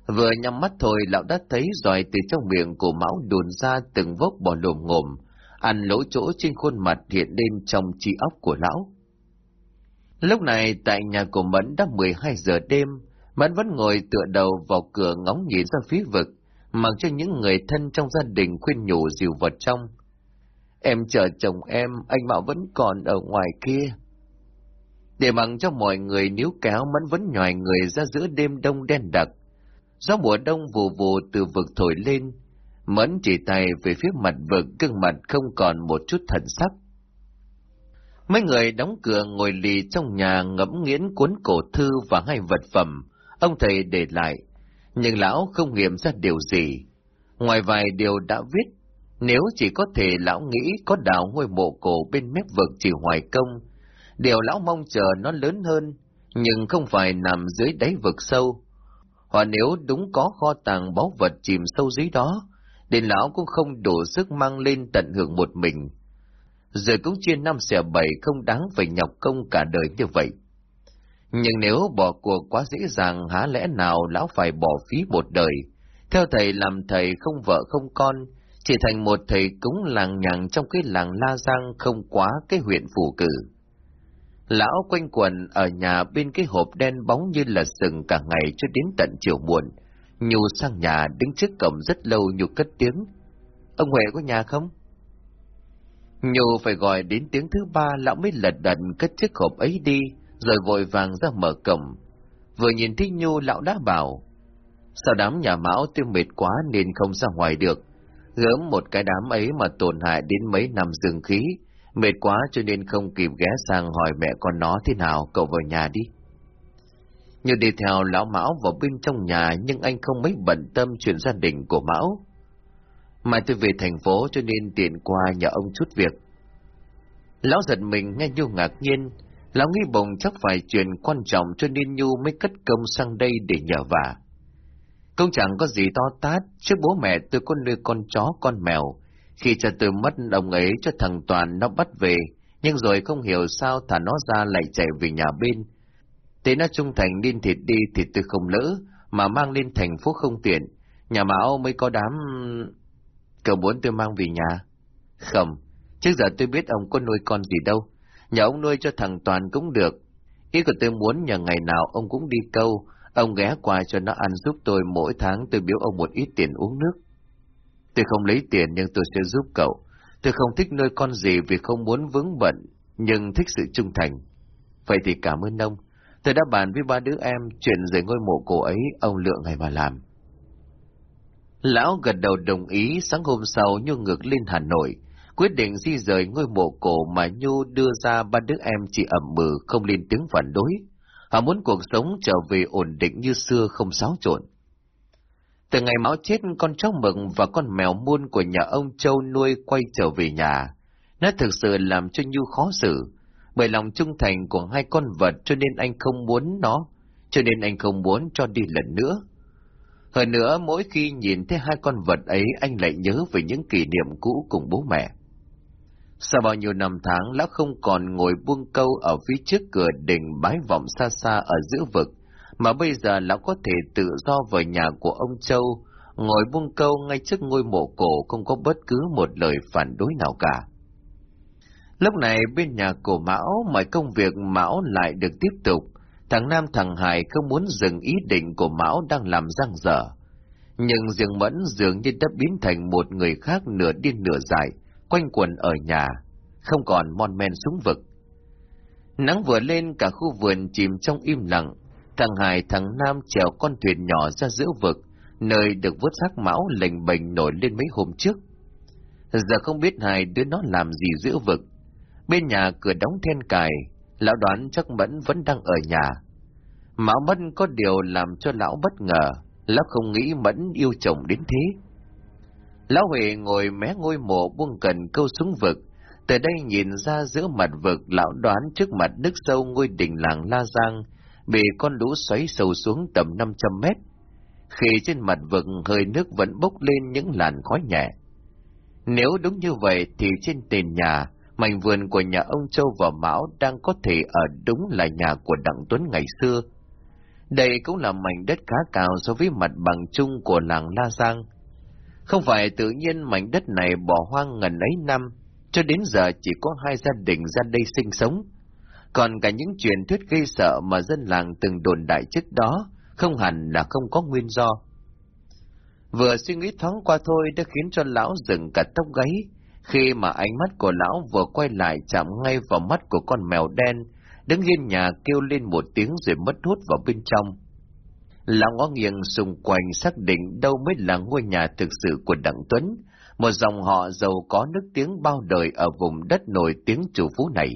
Vừa nhắm mắt thôi lão đã thấy rồi từ trong miệng của Mão đồn ra từng vốc bò lồm ngồm, ăn lỗ chỗ trên khuôn mặt hiện lên trong trí óc của lão. Lúc này tại nhà của Mẫn đã 12 giờ đêm, Mẫn vẫn ngồi tựa đầu vào cửa ngóng nhìn ra phía vực, mặc cho những người thân trong gia đình khuyên nhủ dìu vật trong. Em chờ chồng em, anh Mạo vẫn còn ở ngoài kia. để mặc cho mọi người níu kéo mẫn vẫn nhòi người ra giữa đêm đông đen đặc. Gió mùa đông vù vù từ vực thổi lên, mẫn chỉ tay về phía mặt vực gương mặt không còn một chút thần sắc. Mấy người đóng cửa ngồi lì trong nhà ngẫm nghiến cuốn cổ thư và hai vật phẩm, ông thầy để lại, nhưng lão không nghiệm ra điều gì. Ngoài vài điều đã viết, nếu chỉ có thể lão nghĩ có đào ngôi mộ cổ bên mép vực chỉ hoài công, điều lão mong chờ nó lớn hơn, nhưng không phải nằm dưới đáy vực sâu. Hoặc nếu đúng có kho tàng báu vật chìm sâu dưới đó, đến lão cũng không đủ sức mang lên tận hưởng một mình. Rồi cũng chia năm xẻ bảy không đáng phải nhọc công cả đời như vậy. Nhưng nếu bỏ cuộc quá dễ dàng há lẽ nào lão phải bỏ phí một đời. Theo thầy làm thầy không vợ không con, chỉ thành một thầy cúng làng nhằng trong cái làng La Giang không quá cái huyện phủ cử. Lão quanh quần ở nhà bên cái hộp đen bóng như là sừng cả ngày cho đến tận chiều muộn. Nhu sang nhà đứng trước cổng rất lâu Nhu cất tiếng. Ông Huệ có nhà không? Nhu phải gọi đến tiếng thứ ba lão mới lật đật cất chiếc hộp ấy đi, rồi vội vàng ra mở cổng. Vừa nhìn thấy Nhu lão đã bảo, sao đám nhà mão tiêu mệt quá nên không ra ngoài được, gớm một cái đám ấy mà tổn hại đến mấy năm dương khí, mệt quá cho nên không kịp ghé sang hỏi mẹ con nó thế nào, cậu vào nhà đi. Nhu đi theo lão Mão vào bên trong nhà nhưng anh không mấy bận tâm chuyện gia đình của Mão. Mai tôi về thành phố cho nên tiện qua nhà ông chút việc. Lão giật mình nghe Nhu ngạc nhiên, lão nghĩ bồng chắc phải chuyện quan trọng cho nên Nhu mới cất công sang đây để nhờ vả. Công chẳng có gì to tát, trước bố mẹ tôi có nuôi con chó con mèo. Khi cha tôi mất ông ấy cho thằng Toàn nó bắt về, nhưng rồi không hiểu sao thả nó ra lại chạy về nhà bên. Thế nó trung thành nên thịt đi thì tôi không lỡ, mà mang lên thành phố không tiện. Nhà Mão mới có đám... Cậu muốn tôi mang về nhà? Không, trước giờ tôi biết ông có nuôi con gì đâu. Nhà ông nuôi cho thằng Toàn cũng được. Ý của tôi muốn nhà ngày nào ông cũng đi câu, Ông ghé qua cho nó ăn giúp tôi mỗi tháng tôi biếu ông một ít tiền uống nước. Tôi không lấy tiền nhưng tôi sẽ giúp cậu. Tôi không thích nuôi con gì vì không muốn vướng bận, nhưng thích sự trung thành. Vậy thì cảm ơn ông. Tôi đã bàn với ba đứa em chuyện rời ngôi mộ cổ ấy, ông lượng ngày mà làm. Lão gật đầu đồng ý sáng hôm sau Nhu ngược lên Hà Nội, quyết định di rời ngôi mộ cổ mà Nhu đưa ra ba đứa em chỉ ẩm mừ không lên tiếng phản đối. Họ muốn cuộc sống trở về ổn định như xưa không xáo trộn. Từ ngày máu chết, con chó mực và con mèo muôn của nhà ông Châu nuôi quay trở về nhà. Nó thực sự làm cho Nhu khó xử, bởi lòng trung thành của hai con vật cho nên anh không muốn nó, cho nên anh không muốn cho đi lần nữa. Hơn nữa, mỗi khi nhìn thấy hai con vật ấy, anh lại nhớ về những kỷ niệm cũ cùng bố mẹ. Sau bao nhiêu năm tháng, lão không còn ngồi buông câu ở phía trước cửa đình bái vọng xa xa ở giữa vực, mà bây giờ lão có thể tự do về nhà của ông Châu, ngồi buông câu ngay trước ngôi mộ cổ không có bất cứ một lời phản đối nào cả. Lúc này bên nhà cổ Mão, mọi công việc Mão lại được tiếp tục. Thằng Nam thằng Hải không muốn dừng ý định của Mão đang làm răng dở. Nhưng riêng Mẫn dường như đã biến thành một người khác nửa điên nửa dại, quanh quần ở nhà, không còn mon men xuống vực. Nắng vừa lên cả khu vườn chìm trong im lặng, thằng Hải thằng Nam chèo con thuyền nhỏ ra giữa vực, nơi được vớt xác mão lệnh bệnh nổi lên mấy hôm trước. Giờ không biết hai đứa nó làm gì giữa vực. Bên nhà cửa đóng then cài, lão đoán chắc Mẫn vẫn đang ở nhà. Mão Mẫn có điều làm cho lão bất ngờ, lão không nghĩ Mẫn yêu chồng đến thế. Lão Huệ ngồi mé ngôi mộ buông cần câu xuống vực, từ đây nhìn ra giữa mặt vực lão đoán trước mặt đức sâu ngôi đỉnh làng La Giang, bị con lũ xoáy sâu xuống tầm 500 mét. Khi trên mặt vực hơi nước vẫn bốc lên những làn khói nhẹ. Nếu đúng như vậy thì trên tiền nhà, mảnh vườn của nhà ông Châu và Mão đang có thể ở đúng là nhà của Đặng Tuấn ngày xưa. Đây cũng là mảnh đất khá cao so với mặt bằng chung của làng La Giang, không phải tự nhiên mảnh đất này bỏ hoang ngần ấy năm, cho đến giờ chỉ có hai gia đình ra đây sinh sống. Còn cả những truyền thuyết gây sợ mà dân làng từng đồn đại trước đó, không hẳn là không có nguyên do. Vừa suy nghĩ thoáng qua thôi đã khiến cho lão dừng cả tóc gáy, khi mà ánh mắt của lão vừa quay lại chạm ngay vào mắt của con mèo đen, đứng yên nhà kêu lên một tiếng rồi mất hút vào bên trong. Lão ngó nghiêng xung quanh xác định đâu mới là ngôi nhà thực sự của Đặng Tuấn, một dòng họ giàu có nước tiếng bao đời ở vùng đất nổi tiếng chủ phú này.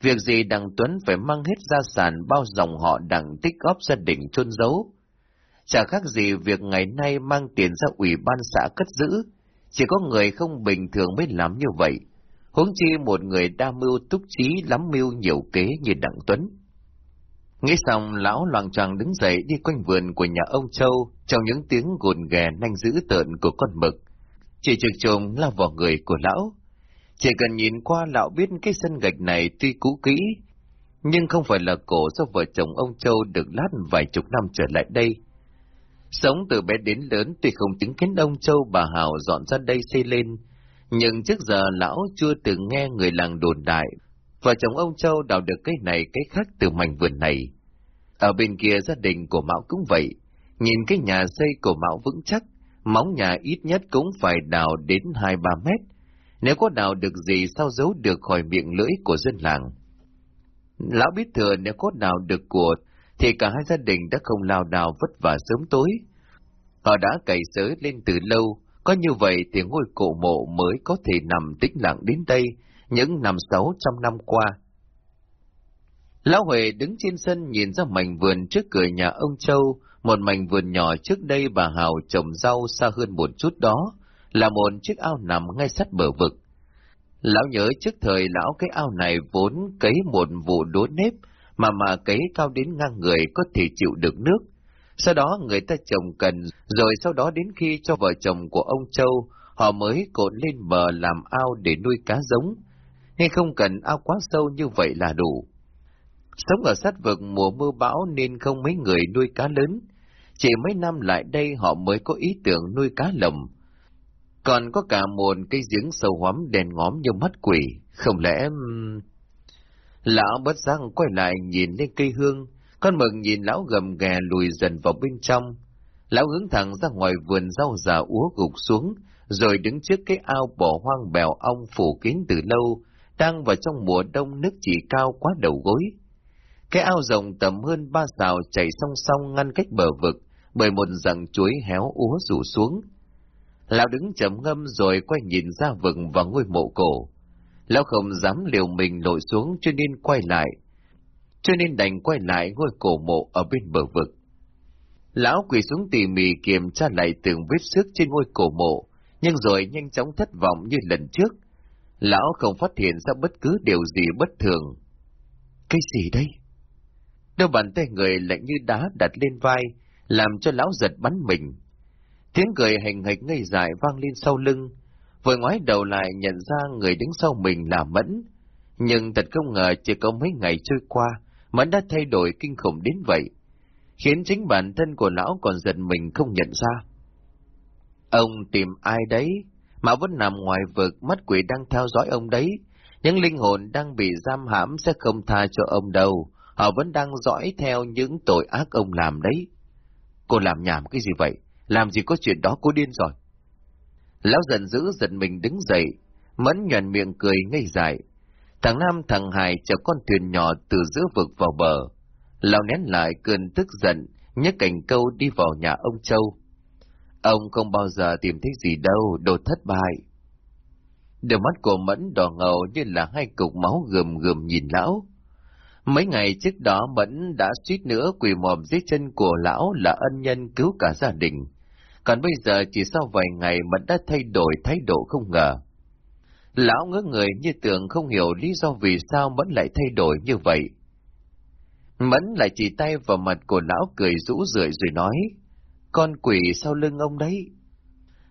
Việc gì Đặng Tuấn phải mang hết gia sản bao dòng họ đặng tích góp gia đình chôn giấu. Chả khác gì việc ngày nay mang tiền ra ủy ban xã cất giữ, chỉ có người không bình thường mới làm như vậy. Huống chi một người đa mưu túc trí lắm mưu nhiều kế như Đặng Tuấn. Nghĩ xong, lão loàng choàng đứng dậy đi quanh vườn của nhà ông Châu trong những tiếng gồn ghè nanh dữ tợn của con mực. Chỉ trực trùng lao vào người của lão. Chỉ cần nhìn qua lão biết cái sân gạch này tuy cũ kỹ, nhưng không phải là cổ do vợ chồng ông Châu được lát vài chục năm trở lại đây. Sống từ bé đến lớn tuy không chứng kiến ông Châu bà Hào dọn ra đây xây lên, nhưng trước giờ lão chưa từng nghe người làng đồn đại, vợ chồng ông Châu đào được cái này cái khác từ mảnh vườn này. Ở bên kia gia đình của Mão cũng vậy, nhìn cái nhà xây của Mão vững chắc, móng nhà ít nhất cũng phải đào đến 2-3 mét, nếu có đào được gì sao giấu được khỏi miệng lưỡi của dân làng. Lão biết thừa nếu có đào được của, thì cả hai gia đình đã không lao đào vất vả sớm tối. Họ đã cày sới lên từ lâu, có như vậy thì ngôi cổ mộ mới có thể nằm tĩnh lặng đến đây những năm xấu trong năm qua. Lão Huệ đứng trên sân nhìn ra mảnh vườn trước cửa nhà ông Châu, một mảnh vườn nhỏ trước đây bà Hào trồng rau xa hơn một chút đó, là một chiếc ao nằm ngay sát bờ vực. Lão nhớ trước thời lão cái ao này vốn cấy một vụ đố nếp, mà mà cấy cao đến ngang người có thể chịu được nước. Sau đó người ta trồng cần, rồi sau đó đến khi cho vợ chồng của ông Châu, họ mới cột lên bờ làm ao để nuôi cá giống, hay không cần ao quá sâu như vậy là đủ. Sống ở sát vực mùa mưa bão nên không mấy người nuôi cá lớn, chỉ mấy năm lại đây họ mới có ý tưởng nuôi cá lồng. Còn có cả một cây giếng sâu hoắm đèn ngóm như mắt quỷ, không lẽ... Lão bất giác quay lại nhìn lên cây hương, con mừng nhìn lão gầm ghè lùi dần vào bên trong. Lão hướng thẳng ra ngoài vườn rau già úa gục xuống, rồi đứng trước cái ao bỏ hoang bèo ong phủ kín từ lâu, đang vào trong mùa đông nước chỉ cao quá đầu gối. Cái ao rộng tầm hơn ba xào chảy song song ngăn cách bờ vực, bởi một dặng chuối héo úa rủ xuống. Lão đứng chấm ngâm rồi quay nhìn ra vực và ngôi mộ cổ. Lão không dám liều mình lội xuống cho nên quay lại, cho nên đành quay lại ngôi cổ mộ ở bên bờ vực. Lão quỳ xuống tỉ mỉ kiểm tra lại từng vết xước trên ngôi cổ mộ, nhưng rồi nhanh chóng thất vọng như lần trước. Lão không phát hiện ra bất cứ điều gì bất thường. Cái gì đây? Đôi bàn tay người lạnh như đá đặt lên vai, làm cho lão giật bắn mình. Tiếng cười hành hạch ngây dại vang lên sau lưng, vừa ngoái đầu lại nhận ra người đứng sau mình là Mẫn. Nhưng thật không ngờ chỉ có mấy ngày trôi qua, Mẫn đã thay đổi kinh khủng đến vậy, khiến chính bản thân của lão còn giật mình không nhận ra. Ông tìm ai đấy, mà vẫn nằm ngoài vực, mắt quỷ đang theo dõi ông đấy, những linh hồn đang bị giam hãm sẽ không tha cho ông đâu, họ vẫn đang dõi theo những tội ác ông làm đấy. Cô làm nhảm cái gì vậy? Làm gì có chuyện đó cô điên rồi. Lão giận dữ giận mình đứng dậy, mẫn nhuận miệng cười ngây dại. Thằng Nam thằng Hải chở con thuyền nhỏ từ giữa vực vào bờ. Lão nén lại cơn tức giận, nhấc cảnh câu đi vào nhà ông Châu. Ông không bao giờ tìm thấy gì đâu, đồ thất bại. Đôi mắt của Mẫn đỏ ngầu như là hai cục máu gườm gườm nhìn lão. Mấy ngày trước đó Mẫn đã suýt nữa quỳ mòm dưới chân của lão là ân nhân cứu cả gia đình. Còn bây giờ chỉ sau vài ngày Mẫn đã thay đổi thái độ không ngờ. Lão ngỡ người như tưởng không hiểu lý do vì sao Mẫn lại thay đổi như vậy. Mẫn lại chỉ tay vào mặt của lão cười rũ rượi rồi nói, con quỷ sau lưng ông đấy.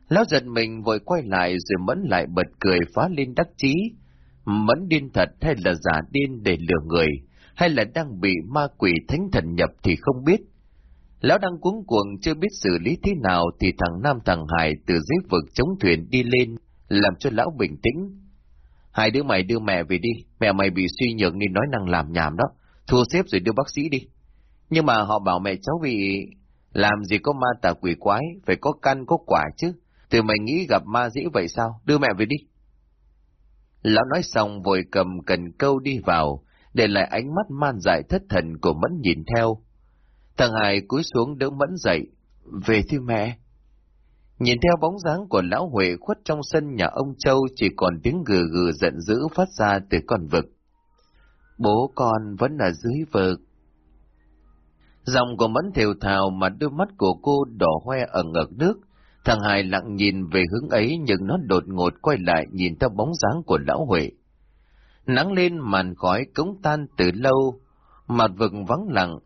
Lão giật mình vội quay lại rồi Mẫn lại bật cười phá lên đắc chí. Mẫn điên thật hay là giả điên để lừa người, hay là đang bị ma quỷ thánh thần nhập thì không biết. Lão đang cuống cuồng chưa biết xử lý thế nào thì thằng Nam thằng Hải từ dưới vực chống thuyền đi lên, làm cho lão bình tĩnh. Hai đứa mày đưa mẹ về đi, mẹ mày bị suy nhược nên nói năng làm nhảm đó, thua xếp rồi đưa bác sĩ đi. Nhưng mà họ bảo mẹ cháu bị... Làm gì có ma tà quỷ quái, phải có căn có quả chứ. Từ mày nghĩ gặp ma dĩ vậy sao? Đưa mẹ về đi. Lão nói xong vội cầm cần câu đi vào, để lại ánh mắt man dại thất thần của Mẫn nhìn theo. Thằng Hải cúi xuống đỡ Mẫn dậy. Về thì mẹ. Nhìn theo bóng dáng của lão Huệ khuất trong sân nhà ông Châu chỉ còn tiếng gừ gừ giận dữ phát ra từ con vực. Bố con vẫn ở dưới vực. Dòng của Mẫn thều thào mà đôi mắt của cô đỏ hoe ở ngực nước. Thằng Hải lặng nhìn về hướng ấy nhưng nó đột ngột quay lại nhìn theo bóng dáng của lão Huệ. Nắng lên màn khói cống tan từ lâu, mặt vực vắng lặng.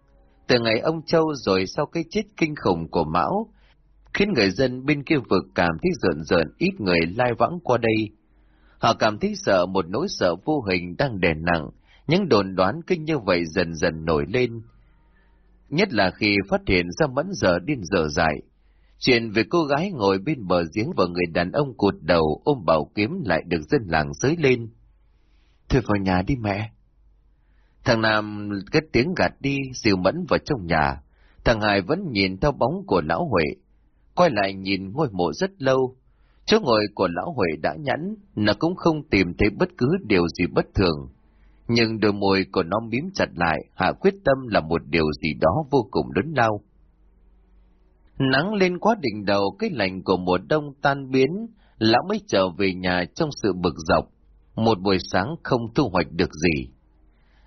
Từ ngày ông Châu rồi sau cái chết kinh khủng của Mão, khiến người dân bên kia vực cảm thấy rợn rợn ít người lai vãng qua đây. Họ cảm thấy sợ một nỗi sợ vô hình đang đè nặng, những đồn đoán kinh như vậy dần dần nổi lên. Nhất là khi phát hiện ra mẫn giờ điên dở dại. Chuyện về cô gái ngồi bên bờ giếng và người đàn ông cụt đầu ôm bảo kiếm lại được dân làng dới lên. Thôi vào nhà đi mẹ. Thằng Nam cất tiếng gạt đi, dìu mẫn vào trong nhà. Thằng Hải vẫn nhìn theo bóng của lão Huệ. Quay lại nhìn ngôi mộ rất lâu. Chỗ ngồi của lão Huệ đã nhẵn, nó cũng không tìm thấy bất cứ điều gì bất thường. Nhưng đôi môi của nó mím chặt lại, hạ quyết tâm là một điều gì đó vô cùng lớn lao. Nắng lên quá đỉnh đầu, cái lạnh của mùa đông tan biến, lão mới trở về nhà trong sự bực dọc một buổi sáng không thu hoạch được gì.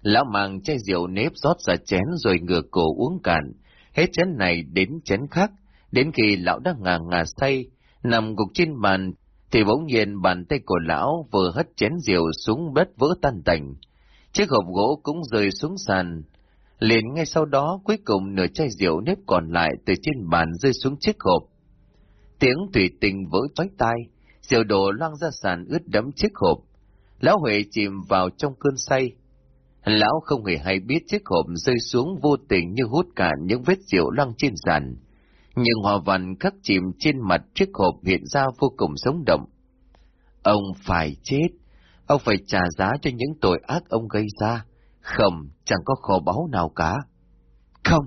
Lão mang chai rượu nếp rót ra chén rồi ngửa cổ uống cạn, hết chén này đến chén khác, đến khi lão đang ngà ngà say, nằm gục trên bàn, thì bỗng nhiên bàn tay của lão vừa hất chén rượu xuống đất vỡ tan tành. Chiếc hộp gỗ cũng rơi xuống sàn. Liền ngay sau đó cuối cùng nửa chai rượu nếp còn lại từ trên bàn rơi xuống chiếc hộp. Tiếng tùy tình vỡ chói tai, rượu đổ loang ra sàn ướt đẫm chiếc hộp. Lão Huệ chìm vào trong cơn say. Lão không hề hay biết chiếc hộp rơi xuống vô tình như hút cả những vết rượu loang trên sàn. Nhưng hòa văn khắc chìm trên mặt chiếc hộp hiện ra vô cùng sống động. Ông phải chết, ông phải trả giá cho những tội ác ông gây ra. Không, chẳng có kho báu nào cả. Không.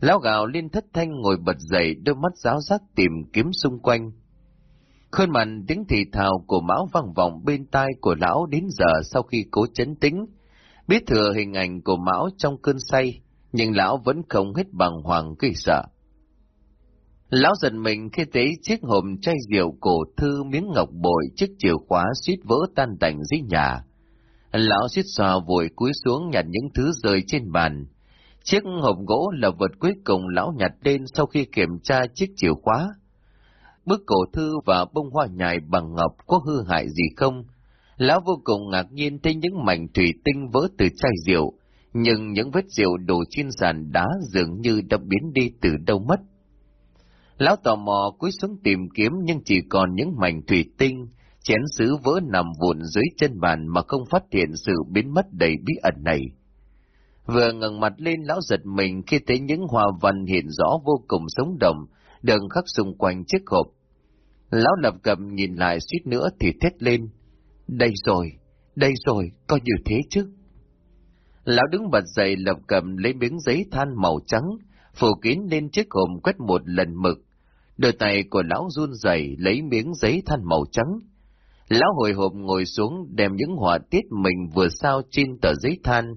Lão gạo liên thất thanh ngồi bật dậy đôi mắt giáo giác tìm kiếm xung quanh. Khuôn mặt tiếng thì thào của Mão vang vọng bên tai của lão đến giờ sau khi cố chấn tĩnh. Biết thừa hình ảnh của Mão trong cơn say, nhưng lão vẫn không hết bằng hoàng kỳ sợ. Lão giật mình khi thấy chiếc hộp chai rượu cổ thư miếng ngọc bội chiếc chìa khóa suýt vỡ tan tành dưới nhà. Lão suýt xòa vội cúi xuống nhặt những thứ rơi trên bàn. Chiếc hộp gỗ là vật cuối cùng lão nhặt lên sau khi kiểm tra chiếc chìa khóa bức cổ thư và bông hoa nhài bằng ngọc có hư hại gì không? Lão vô cùng ngạc nhiên thấy những mảnh thủy tinh vỡ từ chai rượu, nhưng những vết rượu đổ trên sàn đá dường như đã biến đi từ đâu mất. Lão tò mò cúi xuống tìm kiếm nhưng chỉ còn những mảnh thủy tinh, chén sứ vỡ nằm vụn dưới chân bàn mà không phát hiện sự biến mất đầy bí ẩn này. Vừa ngẩng mặt lên lão giật mình khi thấy những hoa văn hiện rõ vô cùng sống động, đường khắc xung quanh chiếc hộp. Lão lập cầm nhìn lại suýt nữa thì thét lên. Đây rồi, đây rồi, có như thế chứ. Lão đứng bật dậy lập cầm lấy miếng giấy than màu trắng, phủ kín lên chiếc hộp quét một lần mực. Đôi tay của lão run rẩy lấy miếng giấy than màu trắng. Lão hồi hộp ngồi xuống đem những họa tiết mình vừa sao trên tờ giấy than.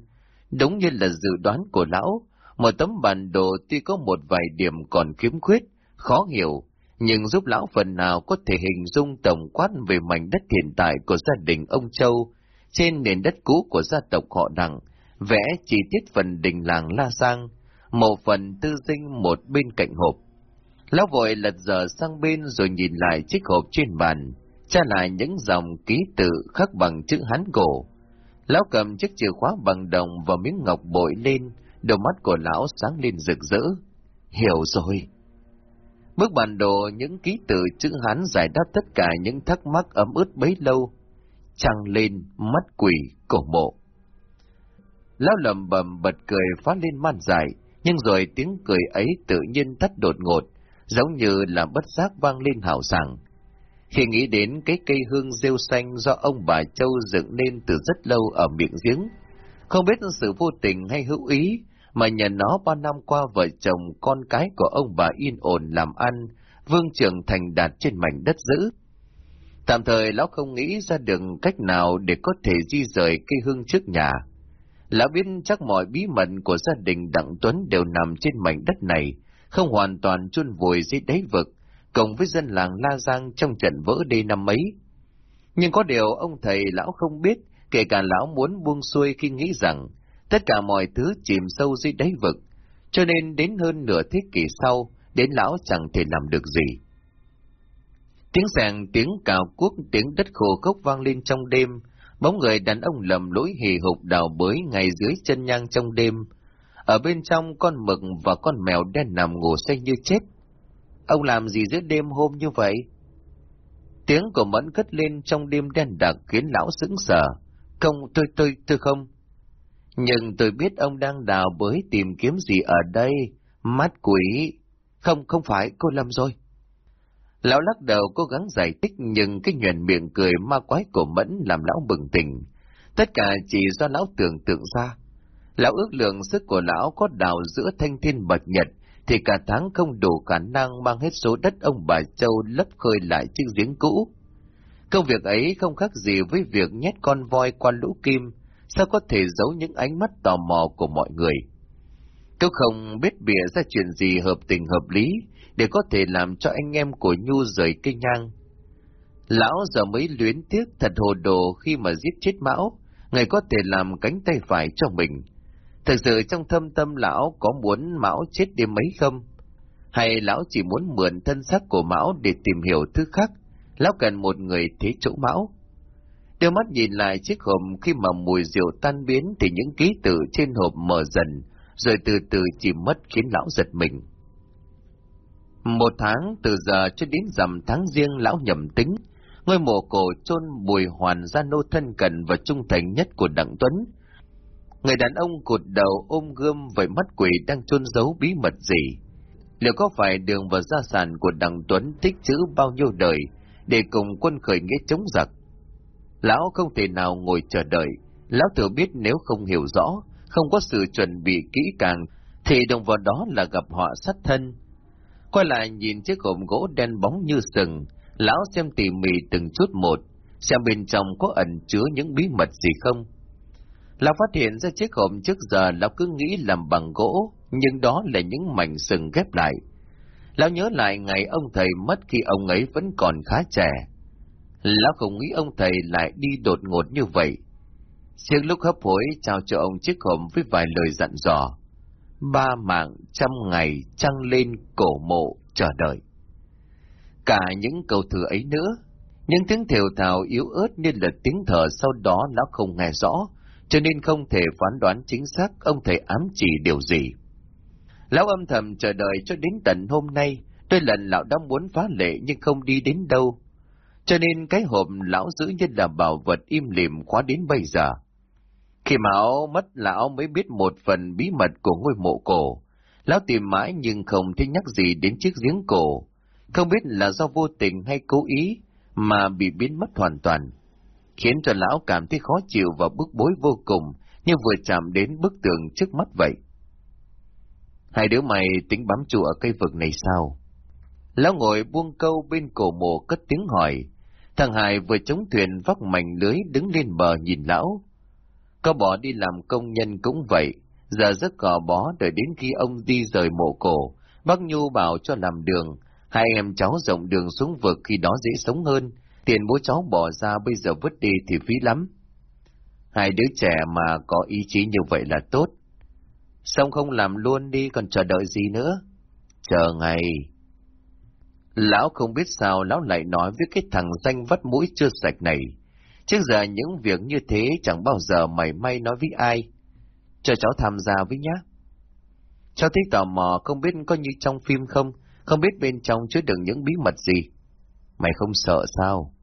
Đúng như là dự đoán của lão, một tấm bản đồ tuy có một vài điểm còn khiếm khuyết, khó hiểu, nhưng giúp lão phần nào có thể hình dung tổng quát về mảnh đất hiện tại của gia đình ông Châu, trên nền đất cũ của gia tộc họ đặng, vẽ chi tiết phần đình làng La Sang, một phần tư dinh một bên cạnh hộp. Lão vội lật dở sang bên rồi nhìn lại chiếc hộp trên bàn, tra lại những dòng ký tự khắc bằng chữ Hán cổ. Lão cầm chiếc chìa khóa bằng đồng và miếng ngọc bội lên, đôi mắt của lão sáng lên rực rỡ. Hiểu rồi. Bức bản đồ những ký tự chữ Hán giải đáp tất cả những thắc mắc ấm ướt bấy lâu. Trăng lên, mắt quỷ, cổ mộ. Lão lầm bầm bật cười phát lên man dài, nhưng rồi tiếng cười ấy tự nhiên tắt đột ngột, giống như là bất giác vang lên hào sảng. Khi nghĩ đến cái cây hương rêu xanh do ông bà Châu dựng nên từ rất lâu ở miệng giếng, không biết sự vô tình hay hữu ý, mà nhờ nó ba năm qua vợ chồng con cái của ông bà yên ổn làm ăn, vương trường thành đạt trên mảnh đất giữ. Tạm thời lão không nghĩ ra được cách nào để có thể di rời cây hương trước nhà. Lão biết chắc mọi bí mật của gia đình Đặng Tuấn đều nằm trên mảnh đất này, không hoàn toàn chôn vùi dưới đáy vực, cộng với dân làng La Giang trong trận vỡ đê năm ấy. Nhưng có điều ông thầy lão không biết, kể cả lão muốn buông xuôi khi nghĩ rằng tất cả mọi thứ chìm sâu dưới đáy vực, cho nên đến hơn nửa thế kỷ sau, đến lão chẳng thể làm được gì. Tiếng sàng, tiếng cào cuốc, tiếng đất khô cốc vang lên trong đêm, bóng người đàn ông lầm lỗi hì hục đào bới ngay dưới chân nhang trong đêm. Ở bên trong con mực và con mèo đen nằm ngủ say như chết. Ông làm gì giữa đêm hôm như vậy? Tiếng của Mẫn cất lên trong đêm đen đặc khiến lão sững sờ. Không, tôi, tôi, tôi không. Nhưng tôi biết ông đang đào bới tìm kiếm gì ở đây. Mắt quỷ. Không, không phải, cô lầm rồi. Lão lắc đầu cố gắng giải thích nhưng cái nhuền miệng cười ma quái của Mẫn làm lão bừng tỉnh. Tất cả chỉ do lão tưởng tượng ra. Lão ước lượng sức của lão có đào giữa thanh thiên bạch nhật thì cả tháng không đủ khả năng mang hết số đất ông bà Châu lấp khơi lại chiếc giếng cũ. Công việc ấy không khác gì với việc nhét con voi qua lũ kim, sao có thể giấu những ánh mắt tò mò của mọi người. Tôi không biết bịa ra chuyện gì hợp tình hợp lý, để có thể làm cho anh em của Nhu rời cây nhang. Lão giờ mới luyến tiếc thật hồ đồ khi mà giết chết Mão, người có thể làm cánh tay phải cho mình. Thật sự trong thâm tâm lão có muốn Mão chết đi mấy không? Hay lão chỉ muốn mượn thân xác của Mão để tìm hiểu thứ khác? Lão cần một người thế chỗ Mão. Đưa mắt nhìn lại chiếc hộp khi mà mùi rượu tan biến thì những ký tự trên hộp mở dần, rồi từ từ chìm mất khiến lão giật mình. Một tháng từ giờ cho đến rằm tháng riêng lão nhầm tính, ngôi mộ cổ chôn bùi hoàn ra nô thân cần và trung thành nhất của Đặng Tuấn. Người đàn ông cụt đầu ôm gươm với mắt quỷ đang chôn giấu bí mật gì? Liệu có phải đường và gia sản của Đặng Tuấn tích trữ bao nhiêu đời để cùng quân khởi nghĩa chống giặc? Lão không thể nào ngồi chờ đợi, lão thừa biết nếu không hiểu rõ, không có sự chuẩn bị kỹ càng, thì đồng vào đó là gặp họa sát thân, Quay lại nhìn chiếc hộp gỗ đen bóng như sừng, lão xem tỉ mỉ từng chút một, xem bên trong có ẩn chứa những bí mật gì không. Lão phát hiện ra chiếc hộp trước giờ lão cứ nghĩ làm bằng gỗ, nhưng đó là những mảnh sừng ghép lại. Lão nhớ lại ngày ông thầy mất khi ông ấy vẫn còn khá trẻ. Lão không nghĩ ông thầy lại đi đột ngột như vậy. Siếc lúc hấp hối trao cho ông chiếc hộp với vài lời dặn dò ba mạng trăm ngày trăng lên cổ mộ chờ đợi. Cả những câu thử ấy nữa, những tiếng thều thào yếu ớt như là tiếng thở sau đó lão không nghe rõ, cho nên không thể phán đoán chính xác ông thầy ám chỉ điều gì. Lão âm thầm chờ đợi cho đến tận hôm nay, tôi lần lão đã muốn phá lệ nhưng không đi đến đâu. Cho nên cái hộp lão giữ như là bảo vật im lìm khóa đến bây giờ. Khi Mão mất lão mới biết một phần bí mật của ngôi mộ cổ. Lão tìm mãi nhưng không thấy nhắc gì đến chiếc giếng cổ. Không biết là do vô tình hay cố ý mà bị biến mất hoàn toàn. Khiến cho lão cảm thấy khó chịu và bức bối vô cùng như vừa chạm đến bức tường trước mắt vậy. Hai đứa mày tính bám trụ ở cây vực này sao? Lão ngồi buông câu bên cổ mộ cất tiếng hỏi. Thằng Hải vừa chống thuyền vác mảnh lưới đứng lên bờ nhìn lão. Có bỏ đi làm công nhân cũng vậy, giờ rất gò bó đợi đến khi ông đi rời mộ cổ, bác Nhu bảo cho làm đường, hai em cháu rộng đường xuống vực khi đó dễ sống hơn, tiền bố cháu bỏ ra bây giờ vứt đi thì phí lắm. Hai đứa trẻ mà có ý chí như vậy là tốt. Xong không làm luôn đi còn chờ đợi gì nữa? Chờ ngày. Lão không biết sao lão lại nói với cái thằng danh vắt mũi chưa sạch này. Trước giờ những việc như thế chẳng bao giờ mày may nói với ai. Cho cháu tham gia với nhá. Cháu thích tò mò không biết có như trong phim không, không biết bên trong chứa đựng những bí mật gì. Mày không sợ sao?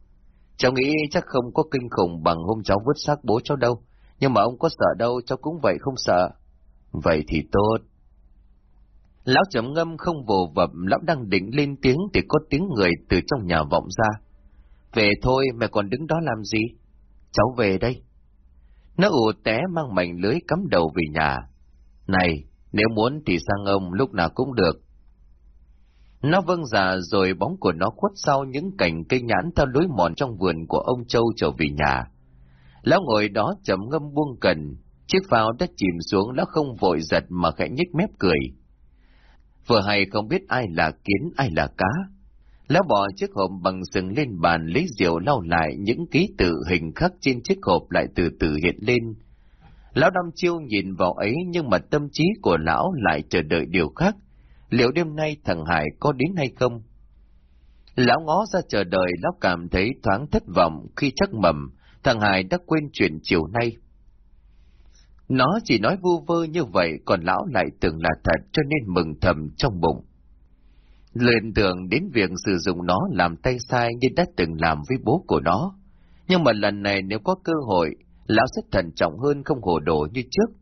Cháu nghĩ chắc không có kinh khủng bằng hôm cháu vứt xác bố cháu đâu, nhưng mà ông có sợ đâu, cháu cũng vậy không sợ. Vậy thì tốt. Lão chấm ngâm không vồ vập, lão đang định lên tiếng thì có tiếng người từ trong nhà vọng ra. Về thôi, mẹ còn đứng đó làm gì? Cháu về đây. Nó ù té mang mảnh lưới cắm đầu về nhà. Này, nếu muốn thì sang ông lúc nào cũng được. Nó vâng dạ rồi bóng của nó khuất sau những cành cây nhãn theo lối mòn trong vườn của ông Châu trở về nhà. Lão ngồi đó chậm ngâm buông cần, Chiếc phao đã chìm xuống, lão không vội giật mà khẽ nhếch mép cười. Vừa hay không biết ai là kiến, ai là cá. Lão bỏ chiếc hộp bằng sừng lên bàn lấy rượu lau lại những ký tự hình khắc trên chiếc hộp lại từ từ hiện lên. Lão Năm Chiêu nhìn vào ấy nhưng mà tâm trí của lão lại chờ đợi điều khác. Liệu đêm nay thằng Hải có đến hay không? Lão ngó ra chờ đợi, lão cảm thấy thoáng thất vọng khi chắc mầm, thằng Hải đã quên chuyện chiều nay. Nó chỉ nói vu vơ như vậy, còn lão lại tưởng là thật cho nên mừng thầm trong bụng. Lên tưởng đến việc sử dụng nó làm tay sai như đã từng làm với bố của nó. Nhưng mà lần này nếu có cơ hội, lão sẽ thận trọng hơn không hồ đồ như trước.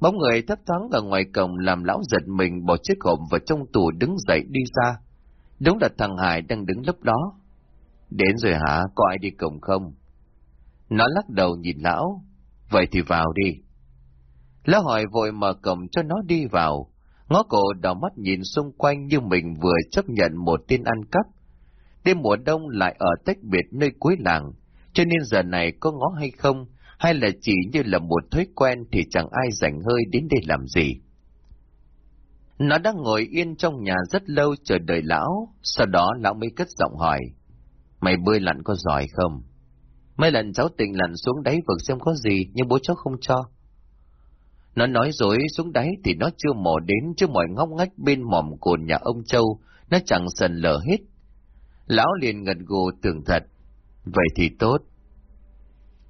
Bóng người thấp thoáng ở ngoài cổng làm lão giật mình bỏ chiếc hộp vào trong tủ đứng dậy đi ra. Đúng là thằng Hải đang đứng lúc đó. Đến rồi hả? Có ai đi cổng không? Nó lắc đầu nhìn lão. Vậy thì vào đi. Lão hỏi vội mở cổng cho nó đi vào. Ngó cổ đỏ mắt nhìn xung quanh như mình vừa chấp nhận một tin ăn cắp. Đêm mùa đông lại ở tách biệt nơi cuối làng, cho nên giờ này có ngó hay không, hay là chỉ như là một thói quen thì chẳng ai rảnh hơi đến đây làm gì. Nó đang ngồi yên trong nhà rất lâu chờ đợi lão, sau đó lão mới cất giọng hỏi. Mày bơi lặn có giỏi không? Mấy lần cháu tình lặn xuống đáy vực xem có gì, nhưng bố cháu không cho. Nó nói dối xuống đáy thì nó chưa mò đến chứ mọi ngóc ngách bên mỏm cồn nhà ông Châu, nó chẳng sần lở hết. Lão liền ngật gù tưởng thật. Vậy thì tốt.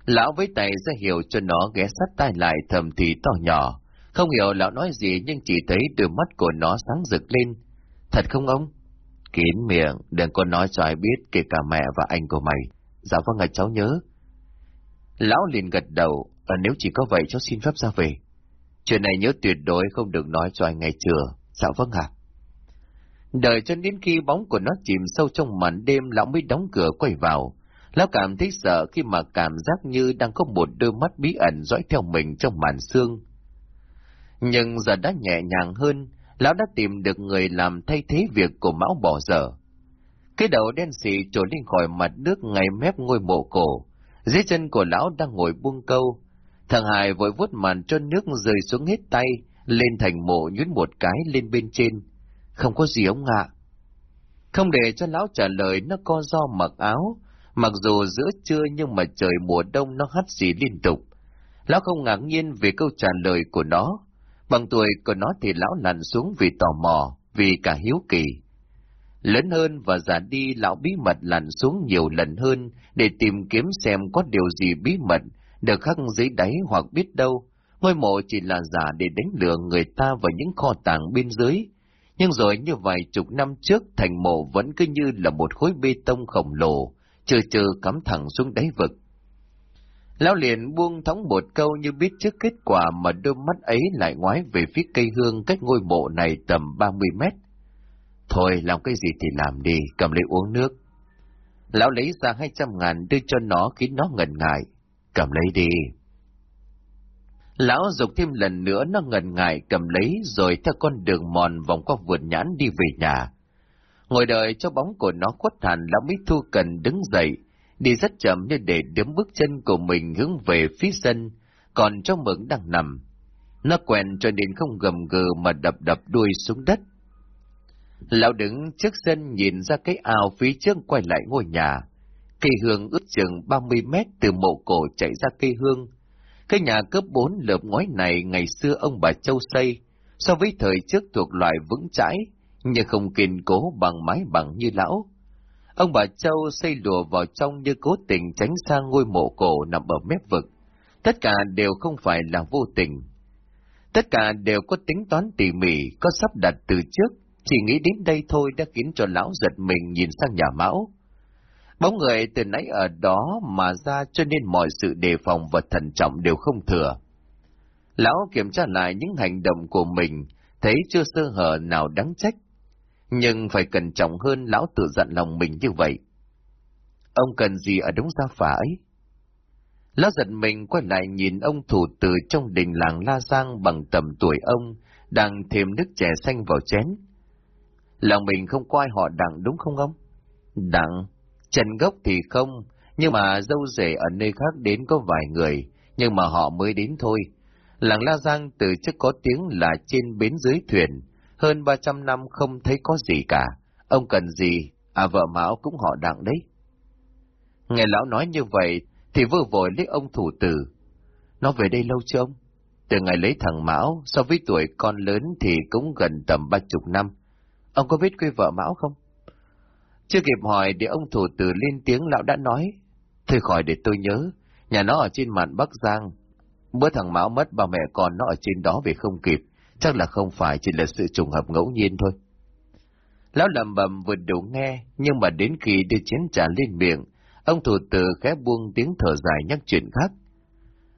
Lão với tay ra hiểu cho nó ghé sát tai lại thầm thì to nhỏ. Không hiểu lão nói gì nhưng chỉ thấy đôi mắt của nó sáng rực lên. Thật không ông? Kín miệng, đừng có nói cho ai biết kể cả mẹ và anh của mày. Dạ vâng ạ cháu nhớ. Lão liền gật đầu, à, nếu chỉ có vậy cháu xin phép ra về. Chuyện này nhớ tuyệt đối không được nói cho anh ngày trưa. Dạ vâng ạ. Đợi cho đến khi bóng của nó chìm sâu trong màn đêm, lão mới đóng cửa quay vào. Lão cảm thấy sợ khi mà cảm giác như đang có một đôi mắt bí ẩn dõi theo mình trong màn xương. Nhưng giờ đã nhẹ nhàng hơn, lão đã tìm được người làm thay thế việc của Mão bỏ dở. Cái đầu đen xì trồi lên khỏi mặt nước ngay mép ngôi mộ cổ, dưới chân của lão đang ngồi buông câu. Thằng Hải vội vuốt màn cho nước rơi xuống hết tay, lên thành mộ nhún một cái lên bên trên. Không có gì ông ạ. Không để cho lão trả lời, nó co do mặc áo, mặc dù giữa trưa nhưng mà trời mùa đông nó hắt xì liên tục. Lão không ngạc nhiên về câu trả lời của nó. Bằng tuổi của nó thì lão lặn xuống vì tò mò, vì cả hiếu kỳ. Lớn hơn và già đi lão bí mật lặn xuống nhiều lần hơn để tìm kiếm xem có điều gì bí mật được khắc dưới đáy hoặc biết đâu. Ngôi mộ chỉ là giả để đánh lừa người ta vào những kho tàng bên dưới. Nhưng rồi như vài chục năm trước thành mộ vẫn cứ như là một khối bê tông khổng lồ, chờ chờ cắm thẳng xuống đáy vực. Lão liền buông thóng một câu như biết trước kết quả mà đôi mắt ấy lại ngoái về phía cây hương cách ngôi mộ này tầm 30 mét. Thôi, làm cái gì thì làm đi, cầm lấy uống nước. Lão lấy ra 200 ngàn đưa cho nó khiến nó ngần ngại. Cầm lấy đi. Lão dục thêm lần nữa nó ngần ngại cầm lấy rồi theo con đường mòn vòng qua vườn nhãn đi về nhà. Ngồi đợi cho bóng của nó khuất hẳn lão mới thu cần đứng dậy, đi rất chậm như để đếm bước chân của mình hướng về phía sân, còn cho mượn đang nằm. Nó quen cho nên không gầm gừ mà đập đập đuôi xuống đất. Lão đứng trước sân nhìn ra cái ao phía trước quay lại ngôi nhà. Cây hương ước chừng 30 mét từ mộ cổ chạy ra cây hương. Cái nhà cấp 4 lợp ngói này ngày xưa ông bà Châu xây, so với thời trước thuộc loại vững chãi, nhưng không kiên cố bằng mái bằng như lão. Ông bà Châu xây lùa vào trong như cố tình tránh sang ngôi mộ cổ nằm ở mép vực. Tất cả đều không phải là vô tình. Tất cả đều có tính toán tỉ mỉ, có sắp đặt từ trước, chỉ nghĩ đến đây thôi đã khiến cho lão giật mình nhìn sang nhà mão. Bóng người từ nãy ở đó mà ra cho nên mọi sự đề phòng và thận trọng đều không thừa. Lão kiểm tra lại những hành động của mình, thấy chưa sơ hở nào đáng trách. Nhưng phải cẩn trọng hơn lão tự dặn lòng mình như vậy. Ông cần gì ở đống gia phả ấy? Lão giật mình quay lại nhìn ông thủ từ trong đình làng La Giang bằng tầm tuổi ông, đang thêm nước chè xanh vào chén. Lòng mình không coi họ đặng đúng không ông? Đặng, Trần gốc thì không, nhưng mà dâu rể ở nơi khác đến có vài người, nhưng mà họ mới đến thôi. Làng La Giang từ trước có tiếng là trên bến dưới thuyền, hơn 300 năm không thấy có gì cả. Ông cần gì, à vợ Mão cũng họ đặng đấy. Nghe lão nói như vậy, thì vừa vội lấy ông thủ tử. Nó về đây lâu chưa ông? Từ ngày lấy thằng Mão, so với tuổi con lớn thì cũng gần tầm ba chục năm. Ông có biết quê vợ Mão không? Chưa kịp hỏi để ông thủ tử lên tiếng lão đã nói. Thôi khỏi để tôi nhớ, nhà nó ở trên mạn Bắc Giang. Bữa thằng Mão mất bà mẹ con nó ở trên đó vì không kịp, chắc là không phải chỉ là sự trùng hợp ngẫu nhiên thôi. Lão lầm bầm vừa đủ nghe, nhưng mà đến khi đưa chén trà lên miệng, ông thủ tử khẽ buông tiếng thở dài nhắc chuyện khác.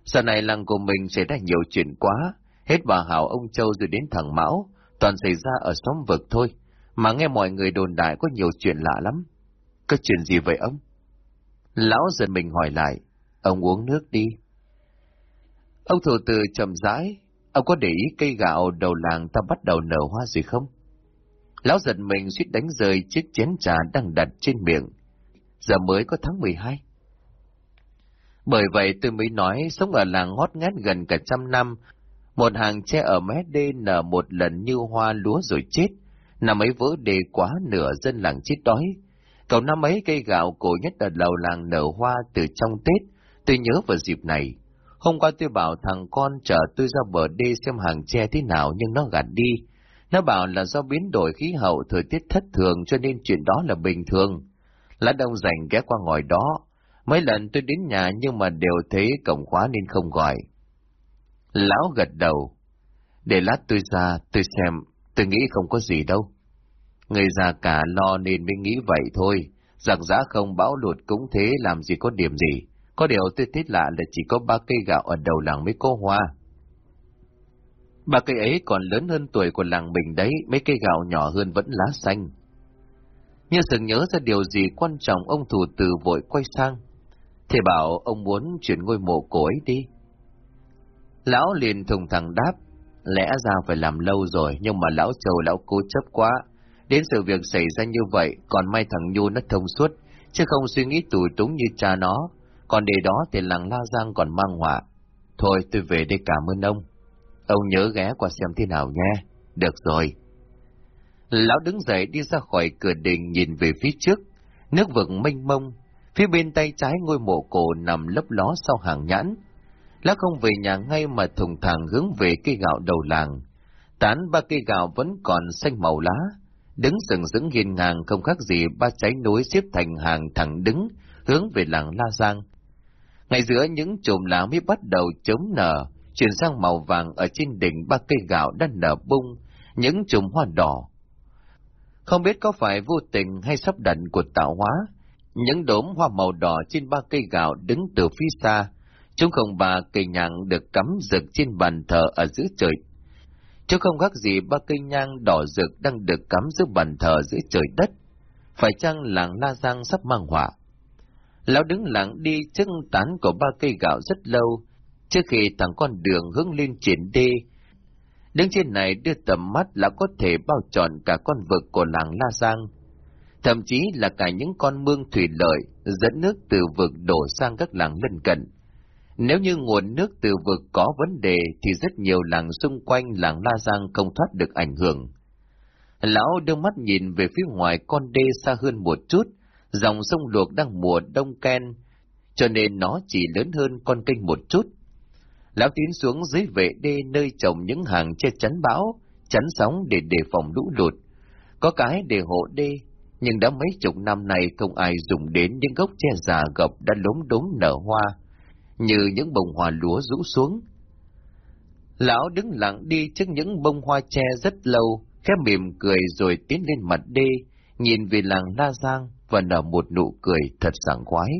Sau này làng của mình xảy ra nhiều chuyện quá, hết bà Hảo ông Châu rồi đến thằng Mão, toàn xảy ra ở xóm vực thôi, mà nghe mọi người đồn đại có nhiều chuyện lạ lắm. Có chuyện gì vậy ông? Lão giật mình hỏi lại, ông uống nước đi. Ông thủ từ chậm rãi, ông có để ý cây gạo đầu làng ta bắt đầu nở hoa gì không? Lão giật mình suýt đánh rơi chiếc chén trà đang đặt trên miệng. Giờ mới có tháng 12. Bởi vậy tôi mới nói sống ở làng ngót ngát gần cả trăm năm, một hàng tre ở mé đê nở một lần như hoa lúa rồi chết, năm ấy vỡ đê quá nửa dân làng chết đói. Cầu năm ấy cây gạo cổ nhất ở đầu làng nở hoa từ trong Tết, tôi nhớ vào dịp này. Hôm qua tôi bảo thằng con chở tôi ra bờ đê xem hàng tre thế nào nhưng nó gạt đi. Nó bảo là do biến đổi khí hậu thời tiết thất thường cho nên chuyện đó là bình thường. Lá đông rảnh ghé qua ngồi đó. Mấy lần tôi đến nhà nhưng mà đều thấy cổng khóa nên không gọi. Lão gật đầu. Để lát tôi ra, tôi xem, tôi nghĩ không có gì đâu. Người già cả lo nên mới nghĩ vậy thôi. Giặc giã không bão lụt cũng thế làm gì có điểm gì. Có điều tôi thấy lạ là chỉ có ba cây gạo ở đầu làng mới có hoa. Ba cây ấy còn lớn hơn tuổi của làng mình đấy, mấy cây gạo nhỏ hơn vẫn lá xanh. Như sừng nhớ ra điều gì quan trọng ông thủ từ vội quay sang. Thì bảo ông muốn chuyển ngôi mộ cổ ấy đi. Lão liền thùng thẳng đáp, lẽ ra phải làm lâu rồi, nhưng mà lão trầu lão cố chấp quá. Đến sự việc xảy ra như vậy, còn may thằng Nhu nó thông suốt, chứ không suy nghĩ tủi túng như cha nó. Còn để đó thì làng La Giang còn mang họa. Thôi tôi về đây cảm ơn ông. Ông nhớ ghé qua xem thế nào nha. Được rồi. Lão đứng dậy đi ra khỏi cửa đình nhìn về phía trước. Nước vực mênh mông. Phía bên tay trái ngôi mộ cổ nằm lấp ló sau hàng nhãn. Lão không về nhà ngay mà thùng thẳng hướng về cây gạo đầu làng. Tán ba cây gạo vẫn còn xanh màu lá. Đứng sừng sững hiên ngang không khác gì ba trái núi xếp thành hàng thẳng đứng, hướng về làng La Giang. Ngay giữa những chùm lá mới bắt đầu chống nở, chuyển sang màu vàng ở trên đỉnh ba cây gạo đang nở bung, những chùm hoa đỏ. Không biết có phải vô tình hay sắp đặt của tạo hóa, những đốm hoa màu đỏ trên ba cây gạo đứng từ phía xa, chúng không ba cây nhang được cắm rực trên bàn thờ ở giữa trời. Chứ không khác gì ba cây nhang đỏ rực đang được cắm giữa bàn thờ giữa trời đất. Phải chăng làng La Giang sắp mang họa? Lão đứng lặng đi chân tán của ba cây gạo rất lâu, trước khi thằng con đường hướng lên triển đi Đứng trên này đưa tầm mắt là có thể bao trọn cả con vực của làng La Giang. Thậm chí là cả những con mương thủy lợi dẫn nước từ vực đổ sang các làng lân cận. Nếu như nguồn nước từ vực có vấn đề thì rất nhiều làng xung quanh làng La Giang không thoát được ảnh hưởng. Lão đưa mắt nhìn về phía ngoài con đê xa hơn một chút, dòng sông luộc đang mùa đông ken, cho nên nó chỉ lớn hơn con kênh một chút. Lão tiến xuống dưới vệ đê nơi trồng những hàng che chắn bão, chắn sóng để đề phòng lũ lụt. Có cái để hộ đê, nhưng đã mấy chục năm nay không ai dùng đến những gốc tre già gập đã lốm đốm nở hoa, như những bông hoa lúa rũ xuống. Lão đứng lặng đi trước những bông hoa tre rất lâu, khẽ mỉm cười rồi tiến lên mặt đê, nhìn về làng La Giang và nở một nụ cười thật sảng khoái.